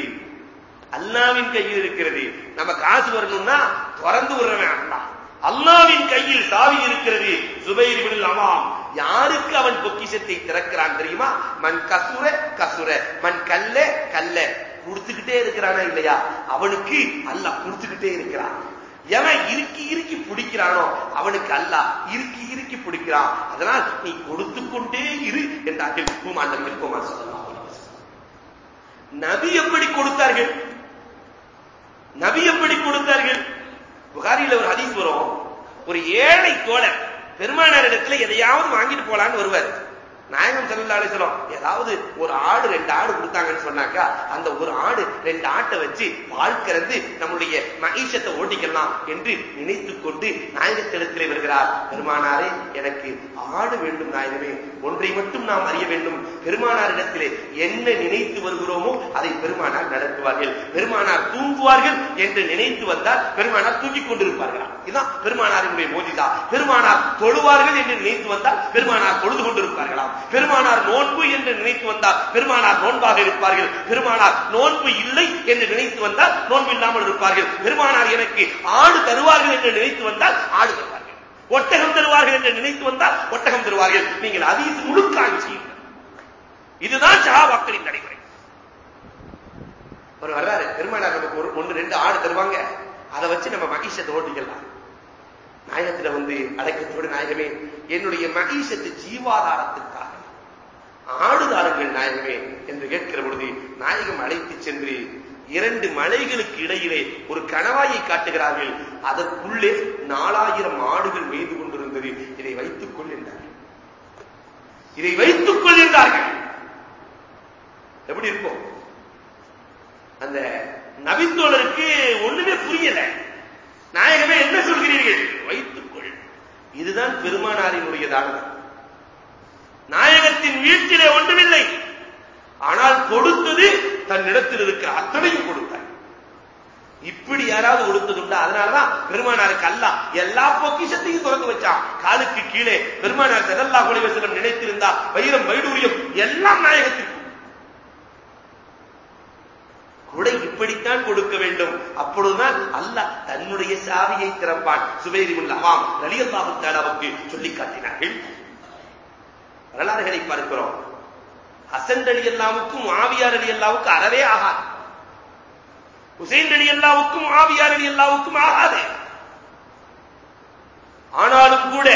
அல்லாவின் கையில் இருக்கிறது. நம்ம காசு வரணும்னா திறந்து விடுறவன் அல்லாஹ். அல்லாவின் கையில் சாவி இருக்கிறது சுபைர் அவாம் யாருக்கு அவன் பொக்கிஷத்தை திறக்கிறான் தெரியுமா? மண் கசுர கசுர. மண் கல்ல கல்ல. கொடுத்துக்கிட்டே இருக்கிறானா இல்லையா? அவனுக்கு அல்லாஹ் கொடுத்துக்கிட்டே இருக்கிறான். எவன் இறுக்கி இறுக்கி பிடிக்கிறானோ அவனுக்கு அல்ல இறுக்கி இறுக்கி பிடிக்கிறான். அதனால் நீ கொடுத்து கொண்டே இரு என்றார்கள். பூமான் நபிகள் நபி எப்படி கொடுத்தார்கள்? நபி எப்படி கொடுத்தார்கள்? புகாரியில் ஒரு ஹதீஸ் வரும். ஒரு ஏழை தோழர் பெருமானார் இடத்துல எதையாவது வாங்கிட்டு போலான்னு வருவார். நாயகம் செல்லாலே சொல்லும் ஏதாவது ஒரு ஆடு ரெண்டு ஆடு கொடுத்தாங்கன்னு சொன்னாக்கா அந்த ஒரு ஆடு ரெண்டு ஆட்டை வச்சு பால் கறந்து நம்முடைய மகிஷத்தை ஓட்டிக்கலாம் என்று நினைத்துக் கொண்டு நாயகத்திடத்திலே வருகிறார். பெருமானாரே எனக்கு ஆடு வேண்டும் நாயகமே ஒன்றை மட்டும் நாம் அறிய வேண்டும். பெருமானாரிடத்திலே என்ன நினைத்து வருகிறோமோ அதை பெருமானார் நடத்துவார்கள். பெருமானார் தூங்குவார்கள் என்று நினைத்து வந்தால் பெருமானார் தூங்கிக் கொண்டிருப்பார்களா? இதுதான் பெருமானாரினுடைய மோதிதா. பெருமானார் தொழுவார்கள் என்று நினைத்து வந்தால் பெருமானார் தொழுது கொண்டிருப்பார்களாம். பெருமானார் நோன்பு என்று நினைத்து வந்தால் பெருமானார் நோன்பாக இருப்பார்கள். பெருமானார் நோன்பு இல்லை என்று நினைத்து வந்தால் நோன்பு இல்லாமல் இருப்பார்கள். பெருமானார் எனக்கு ஆடு தருவார்கள் என்று நினைத்து வந்தால் ஆடு தருவார்கள். ஒட்டகம் தருவார்கள் என்று நினைத்து வந்தால் ஒட்டகம் தருவார்கள். நீங்கள் அதீது முழுக்க செய்யுங்கள். இதுதான் சகாபாக்களின் நடைமுறை. ஒரு வர்றாரு பெருமானார் நமக்கு ஒரு ஒன்று ரெண்டு ஆடு தருவாங்க. அதை வச்சு நம்ம மகிஷத்தை ஓட்டிக்கலாம். நாயகத்துல வந்து அடக்கத்தோடு நாயகமே என்னுடைய மகிஷத்து ஜீவாதாரத்துக்காக ஆடுதாரங்கள் நாயகமே என்று கேட்கிற பொழுது நாயகம் அழைத்து சென்று இரண்டு மலைகளுக்கு இடையிலே ஒரு கணவாயை காட்டுகிறார்கள். அதற்குள்ளே நாலாயிரம் ஆடுகள் மெய்து கொண்டிருந்தது. இதை வைத்துக் கொள்கின்றார்கள் இதை வைத்துக் கொள்கின்றார்கள் எப்படி இருக்கும் அந்த நபித்தோழருக்கு ஒண்ணுமே புரியல. நாயகமே என்ன சொல்கிறீர்கள்? வைத்துக்கொள் இதுதான் பெருமானாரினுடைய தானம் நாயகத்தின் வீழ்ச்சியிலே ஒன்றுமில்லை. ஆனால் கொடுத்தது தன்னிடத்தில் இருக்கிற அத்தனையும் கொடுத்தார். இப்படி யாராவது கொடுத்ததுண்டா? அதனாலதான் பெருமானாருக்கு அல்ல எல்லா பொக்கிஷத்தையும் திறந்து வச்சான். காலுக்கு கீழே பெருமானார் செதல்லா குலைவசலம் நினைத்திருந்தா வைரம் வைடூரியம் எல்லாம் நாயகத்திற்கு குடை இப்படித்தான் கொடுக்க வேண்டும். அப்பொழுதுதான் அல்ல தன்னுடைய சாவியை திறப்பான். சுபேரிமுல் அவாம் ரலியல்லாஹு தாலாவுக்கு சொல்லி காட்டினார்கள். வரலாறுகளை பார்க்கிறோம். ஹசன் அலி அல்லாவுக்கும் ஆவியார் அலி அல்லாவுக்கும் அறவே ஆகாது. ஹுசைன் அலி அல்லாவுக்கும் ஆவியார் அலி அல்லாவுக்கும் ஆகாது. ஆனாலும் கூட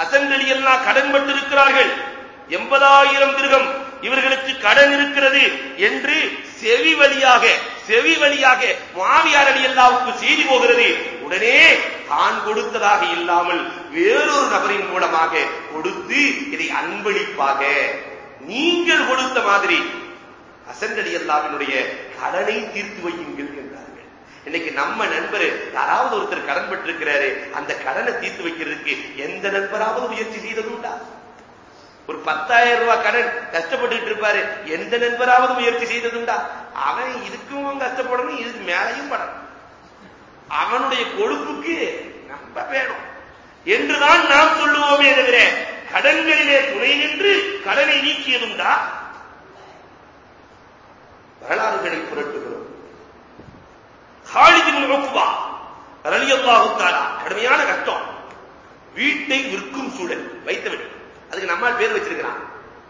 ஹசன் அலி அல்லா கடன் பட்டிருக்கிறார்கள் எண்பதாயிரம் திருகம் இவர்களுக்கு கடன் இருக்கிறது என்று செவி வழியாக செவி வழியாக மாவியார் அலி அல்லாவுக்கு செய்தி போகிறது. உடனே தான் கொடுத்ததாக இல்லாமல் வேறொரு நபரின் மூலமாக கொடுத்து இதை அன்பளிப்பாக நீங்கள் கொடுத்த மாதிரி அசந்தடி அல்லாவினுடைய கடனை தீர்த்து வையுங்கள் என்றார்கள். இன்னைக்கு நம்ம நண்பர் யாராவது ஒருத்தர் கடன் பெற்றிருக்கிறாரு அந்த கடனை தீர்த்து வைக்கிறதுக்கு எந்த நண்பராவது முயற்சி செய்ததுண்டா? ஒரு பத்தாயிரம் ரூபாய் கடன் கஷ்டப்பட்டு இருப்பாரு எந்த நண்பராவது முயற்சி செய்ததுண்டா? அவன் இதுக்கும் கஷ்டப்படணும் இதுக்கு மேலையும் படணும். அவனுடைய கொழுப்புக்கு நம்ம வேணும். என்றுதான் நாம் சொல்லுவோமே தவிர கடன்களிலே துணை நின்று கடனை நீக்கியதுண்டா? வரலாறுகளை புரட்டுகிறோம். ஹாலிதின் நோக்குவா ரலியல்லாஹு கடுமையான கஷ்டம். வீட்டை விற்கும் சூழல் வைத்த அதுக்கு நம்மால் பேர் வச்சிருக்கிறான்.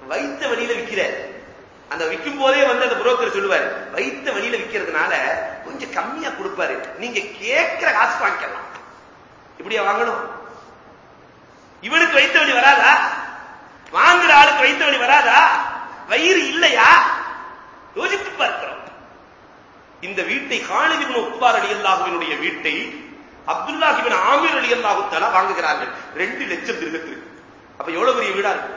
வைத்த வழியில விக்கிற. அந்த விற்கும் போதே வந்து அந்த புரோக்கர் சொல்லுவாரு வைத்த வழியில விக்கிறதுனால கொஞ்சம் கம்மியா கொடுப்பாரு. நீங்க கேட்கிற காசு வாங்கிக்கலாம். இப்படியா வாங்கணும்? இவனுக்கு வைத்த வழி வராதா? வாங்குற ஆளுக்கு வைத்த வழி வராதா? வயிறு இல்லையா? யோசித்து பார்க்கிறோம். இந்த வீட்டை காலிதிபின் உப்பார் அலி அல்லாஹுவினுடைய வீட்டை இவன் ஆமீர் அலி அல்லாஹு வாங்குகிறார்கள். ரெண்டு லட்சம் திருகத்திற்கு. அப்ப எவ்வளவு பெரிய வீடா இருக்கு?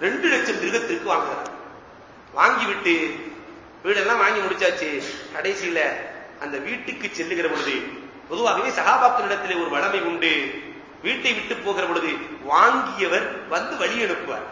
ரெண்டு லட்சம் திருகத்திற்கு வாங்குகிறார் வாங்கிவிட்டு வீடெல்லாம் வாங்கி முடிச்சாச்சு. கடைசியில அந்த வீட்டுக்கு செல்லுகிற பொழுது பொதுவாகவே சகாபாக்களிடத்திலே ஒரு வளமை உண்டு. வீட்டை விட்டு போகிற பொழுது வாங்கியவர் வந்து வழி அனுப்புவார்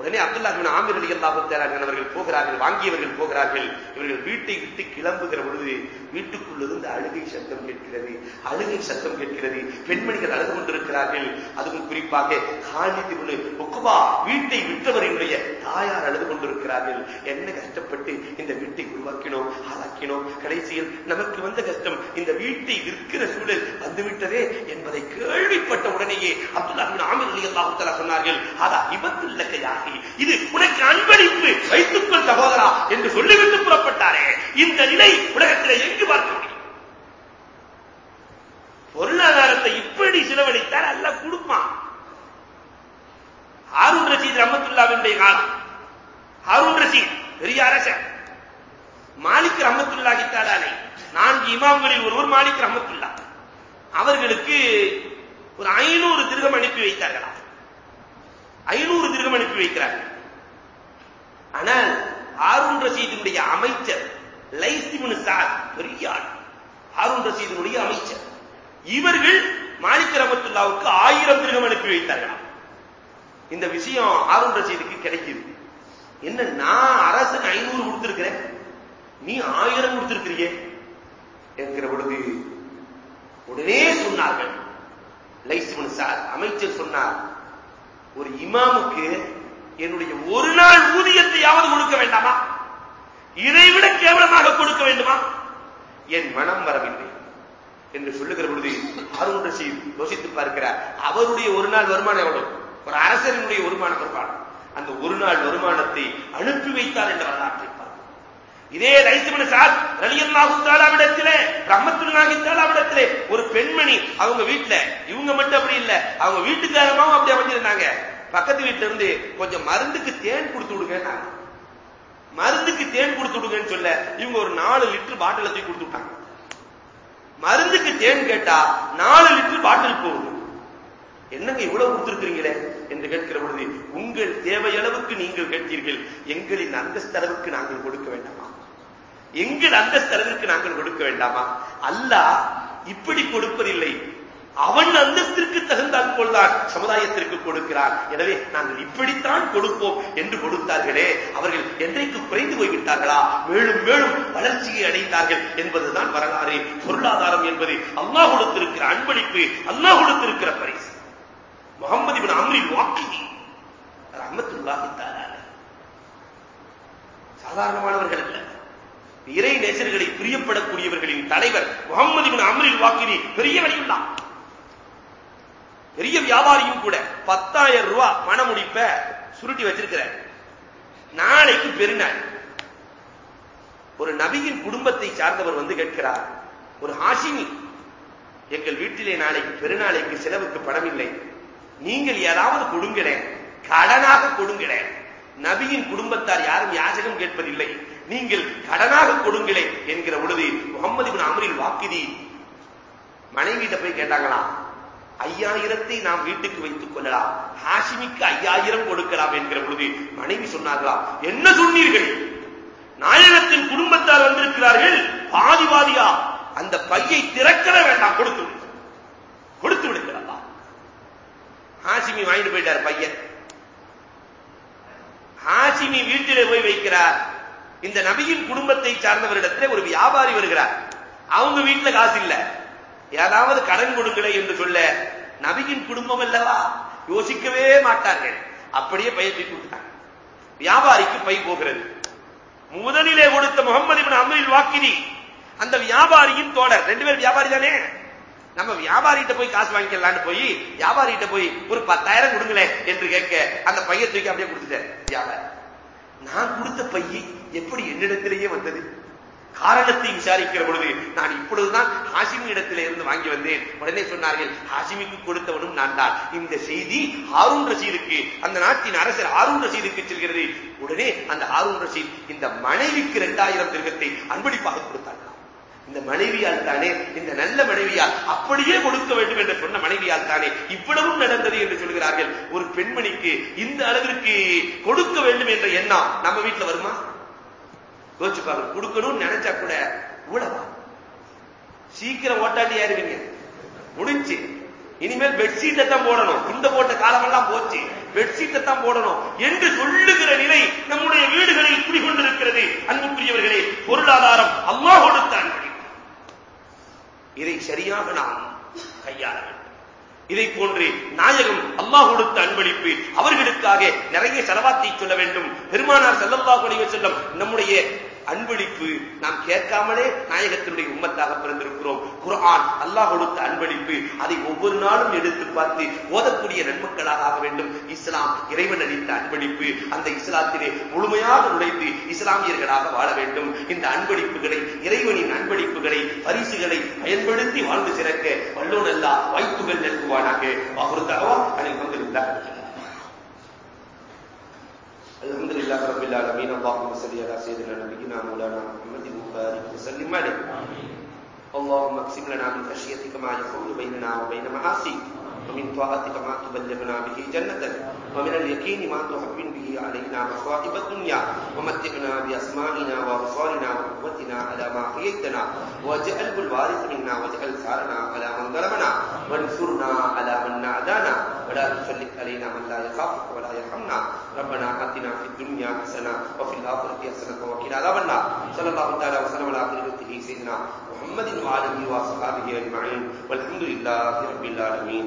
உடனே அப்துல்லாஹின் ஆமிர் அலி அல்லாஹு அவர்கள் போகிறார்கள் வாங்கியவர்கள் போகிறார்கள். இவர்கள் வீட்டை விட்டு கிளம்புகிற பொழுது வீட்டுக்குள்ளிருந்து அழுகை சத்தம் கேட்கிறது அழுகை சத்தம் கேட்கிறது. பெண்மணிகள் அழுது கொண்டிருக்கிறார்கள். அதுவும் குறிப்பாக ஹாலிதிபுனு ஒக்குபா வீட்டை விட்டவரினுடைய தாயார் அழுது கொண்டிருக்கிறார்கள். என்ன கஷ்டப்பட்டு இந்த வீட்டை உருவாக்கினோம் ஆளாக்கினோம். கடைசியில் நமக்கு வந்த கஷ்டம் இந்த வீட்டை விற்கிற சூழல் வந்துவிட்டதே என்பதை கேள்விப்பட்ட உடனேயே அப்துல்லாஹின் ஆமிர் அலி அல்லாஹு சொன்னார்கள் அதா இபத்துள்ளக்க யாகி இது உனக்கு அன்பளிப்பு வைத்துக்கொள் சகோதரா என்று சொல்லிவிட்டு புறப்பட்டாரே. இந்த நிலை உலகத்தில் எங்கு பார்க்க முடியும்? பொருளாதாரத்தை இப்படி செலவழித்தால் அல்ல கொடுப்பான் ஹாரூன் ரசீத் ரமத்துல்லாவினுடைய காலம். ஹாரூன் ரசீத் பெரிய அரசர். மாலிக் ரஹமத்துல்லாஹி தாலாலை நான்கு இமாம்களில் ஒருவர் மாலிக் ரஹமத்துல்லா. அவர்களுக்கு ஒரு ஐநூறு திருகம் அனுப்பி வைத்தார்களா? ஐநூறு திருகம் அனுப்பி வைக்கிறார் ஆனால் ஆரூன் ரசீதினுடைய அமைச்சர் லைசிமனு சாத் பெரிய ஆள். ஹாரூன் ரசீதனுடைய அமைச்சர். இவர்கள் மாணிக்க ரமத்துல்லாவுக்கு ஆயிரம் திருகம் அனுப்பி வைத்தார்களாம் இந்த விஷயம் ஆரூன் ரசீதுக்கு கிடைக்குது. என்ன நான் அரசுக்கு ஐநூறு கொடுத்திருக்கிறேன் நீ ஆயிரம் கொடுத்திருக்கிறியே? என்கிற பொழுது உடனே சொன்னார்கள். லைஸ்மன் சார் அமைச்சர் சொன்னார் ஒரு இமாமுக்கு என்னுடைய ஒரு நாள் ஊதியத்தையாவது கொடுக்க வேண்டாமா? இதைவிட கேவலமாக கொடுக்க வேண்டுமா? என் மனம் வரவில்லை. என்று சொல்லுகிற பொழுது அருண் ரஷீத் யோசித்து பார்க்கிறார். அவருடைய ஒரு நாள் வருமானம் எவ்வளவு? ஒரு அரசரினுடைய வருமானம் வருமானம் அந்த ஒரு நாள் வருமானத்தை அனுப்பி வைத்தார் என்ற வரலாற்று. இதே ரைசுமன சார் ரலியல்லாஹு தாலாவிடத்திலே ரஹமத்துல்லாஹி தாலாவிடத்திலே ஒரு பெண்மணி அவங்க வீட்டுல இவங்க மட்டும் அப்படி இல்ல அவங்க வீட்டுக்காரமாவும் அப்படி அமைஞ்சிருந்தாங்க. பக்கத்து வீட்டுல இருந்து கொஞ்சம் மருந்துக்கு தேன் கொடுத்து விடுங்க மருந்துக்கு தேன் கொடுத்து விடுங்கன்னு சொல்ல இவங்க ஒரு நாலு லிட்டர் பாட்டில தூக்கி கொடுத்து விட்டாங்க. மருந்துக்கு தேன் கேட்டா நாலு லிட்டர் பாட்டில் போகுது என்னங்க இவ்வளவு கொடுத்திருக்கிறீங்களே என்று கேட்கிற பொழுது உங்கள் தேவையளவுக்கு நீங்கள் கேட்கிறீர்கள் எங்களின் அந்தஸ்தளவுக்கு நாங்கள் கொடுக்க வேண்டாம். எங்கள் அந்தஸ்தளவிற்கு நாங்கள் கொடுக்க வேண்டாமா? அல்லாஹ் இப்படி கொடுப்பதில்லை. அவன் அந்தஸ்திற்கு தகுந்தால் போல்தான் சமுதாயத்திற்கு கொடுக்கிறார் எனவே நாங்கள் இப்படித்தான் கொடுப்போம் என்று கொடுத்தார்களே அவர்கள் என்றைக்கு குறைந்து போய்விட்டார்களா? மேலும் மேலும் வளர்ச்சியை அடைந்தார்கள் என்பதுதான் வரலாறு. பொருளாதாரம் என்பது அல்லாஹ் கொடுத்திருக்கிற அன்பளிப்பு அல்லாஹ் கொடுத்திருக்கிற பரிசு. முகமது இவன் அம்ரின் வாக்கி ரஹமத்துல்லாஹி சாதாரணமானவர்கள் அல்ல. இறை நேசர்களை பிரியப்படக்கூடியவர்களின் தலைவர் முகமது அமரில் அம்ரில் வாக்கினி பெரிய வழியுள்ளார் பெரிய வியாபாரியும் கூட பத்தாயிரம் ரூபாய் மன சுருட்டி வச்சிருக்கிற நாளைக்கு பெருநாள். ஒரு நபியின் குடும்பத்தை சார்ந்தவர் வந்து கேட்கிறார் ஒரு ஹாஷிமி எங்கள் வீட்டிலே நாளைக்கு பெருநாளைக்கு செலவுக்கு படம் இல்லை நீங்கள் ஏதாவது கொடுங்களேன். கடனாக கொடுங்களேன். நபியின் குடும்பத்தார் யாரும் யாசகம் கேட்பதில்லை. நீங்கள் கடனாக கொடுங்களே என்கிற பொழுது முகமது அமரில் அமரின் வாக்கிதி. மனைவியிட்ட போய் கேட்டாங்களாம் ஐயாயிரத்தை நாம் வீட்டுக்கு வைத்துக் கொள்ளலாம் ஹாஷிமிக்கு ஐயாயிரம் கொடுக்கலாம் என்கிற பொழுது மனைவி சொன்னார்களாம் என்ன சொன்னீர்கள்? நாயகத்தின் குடும்பத்தார் வந்திருக்கிறார்கள் பாதிவாதியா அந்த பையை திறக்கல வேண்டாம் கொடுத்து கொடுத்து விடுக்கிறதா ஹாசிமி வாங்கிட்டு போயிட்டார் பையன். ஹாசிமி வீட்டிலே போய் வைக்கிறார். இந்த நபியின் குடும்பத்தை சார்ந்தவரிடத்தில் ஒரு வியாபாரி வருகிறார். அவங்க வீட்டுல காசு இல்ல. ஏதாவது கடன் கொடுங்களே என்று சொல்ல நபியின் குடும்பம் அல்லவா? யோசிக்கவே மாட்டார்கள். அப்படியே பைய தூக்கி விட்டாங்க வியாபாரிக்கு பை போகிறது. முதலிலே கொடுத்த முகமது இவன் அமரில் வாக்கினி அந்த வியாபாரியின் தோழர். ரெண்டு பேர் வியாபாரி தானே? நம்ம வியாபாரிகிட்ட போய் காசு வாங்கிக்கலாம்னு போய் வியாபாரிகிட்ட போய் ஒரு பத்தாயிரம் கொடுங்களேன் என்று கேட்க அந்த பைய தூக்கி அப்படியே கொடுத்துட்டேன் வியாபாரி நான் கொடுத்த பையன் எப்படி என்னிடத்திலேயே வந்தது? காரணத்தை விசாரிக்கிற பொழுது நான் இப்பொழுதுதான் ஹாசிமி இடத்திலே இருந்து வாங்கி வந்தேன். உடனே சொன்னார்கள் ஹாசிமிக்கு கொடுத்தவனும் நான் தான். இந்த செய்தி ஆரூன் ரசீதுக்கு அந்த நாட்டின் அரசர் ஆரூன் ரசீதுக்கு செல்கிறது. உடனே அந்த ஆரூன் ரசீத் இந்த மனைவிக்கு இரண்டாயிரம் திருகத்தை அன்பளிப்பாக கொடுத்தார்கள் இந்த மனைவியால் தானே இந்த நல்ல மனைவியால் அப்படியே கொடுக்க வேண்டும் என்று சொன்ன மனைவியால் தானே இவ்வளவும் நடந்தது என்று சொல்கிறார்கள். ஒரு பெண்மணிக்கு இந்த அளவிற்கு கொடுக்க வேண்டும் என்ற எண்ணம் நம்ம வீட்டில் வருமா? யோசிச்சு பாருங்க கொடுக்கணும்னு நினைச்சா கூட இவ்வளவா? சீக்கிரம் ஓட்டாண்டி ஏறுவீங்க முடிஞ்சு. இனிமேல் பெட்ஷீட்டை தான் போடணும். இந்த போட்ட காலமெல்லாம் போச்சு. பெட்ஷீட்டை தான் போடணும் என்று சொல்லுகிற நிலை நம்முடைய வீடுகளில் குடிகொண்டிருக்கிறது. அன்புக்குரியவர்களே பொருளாதாரம் அம்மா கொடுத்த அன்பு இதை சரியாக நாம் கையாள வேண்டும். இதை போன்று நாயகம் அல்லாஹ் கொடுத்த அன்பளிப்பு அவர்களுக்காக நிறைய செலவாத்தை சொல்ல வேண்டும். பெருமானார் செல்லல்லாஹ் அலைஹி செல்லம் நம்முடைய அன்பளிப்பு நாம் கேட்காமலே நாயகத்தினுடைய உம்மத்தாக பிறந்திருக்கிறோம். குர்ஆன் அல்லாஹ் கொடுத்த அன்பளிப்பு. அதை ஒவ்வொரு நாளும் எடுத்து பார்த்து ஓதக்கூடிய நன்மக்களாக ஆக வேண்டும். இஸ்லாம் இறைவன் அளித்த அன்பளிப்பு. அந்த இஸ்லாத்திலே முழுமையாக நுழைந்து இஸ்லாமியர்களாக வாழ வேண்டும். இந்த அன்பளிப்புகளை இறைவனின் அன்பளிப்புகளை பரிசுகளை பயன்படுத்தி வாழ்ந்து சிறக்க வல்லோனல்லா வாய்ப்புகள் நல்குவானாக. வாகுறுத்தாவா அதில் வந்திருந்தார் الحمد لله رب العالمين اللهم صل على سيدنا نبينا مولانا محمد وبارك وسلم عليه اللهم اقسم لنا من خشيتك ما يحول بيننا وبين معاصيك ومن طاعتك ما تبلغنا به جنتك ومن اليقين ما تهون به علينا مصائب الدنيا ومتعنا بأسمائنا وأبصارنا وقوتنا على ما أحييتنا واجعله الوارث منا واجعل ثارنا على من ظلمنا وانصرنا على من نعدانا ولا تسلط علينا من لا يخافك ولا يرحمنا ربنا آتنا في الدنيا حسنة وفي الآخرة حسنة وقنا عذاب النار صلى الله تعالى وسلم على خليفته سيدنا محمد وعلى اله وصحبه اجمعين والحمد لله رب العالمين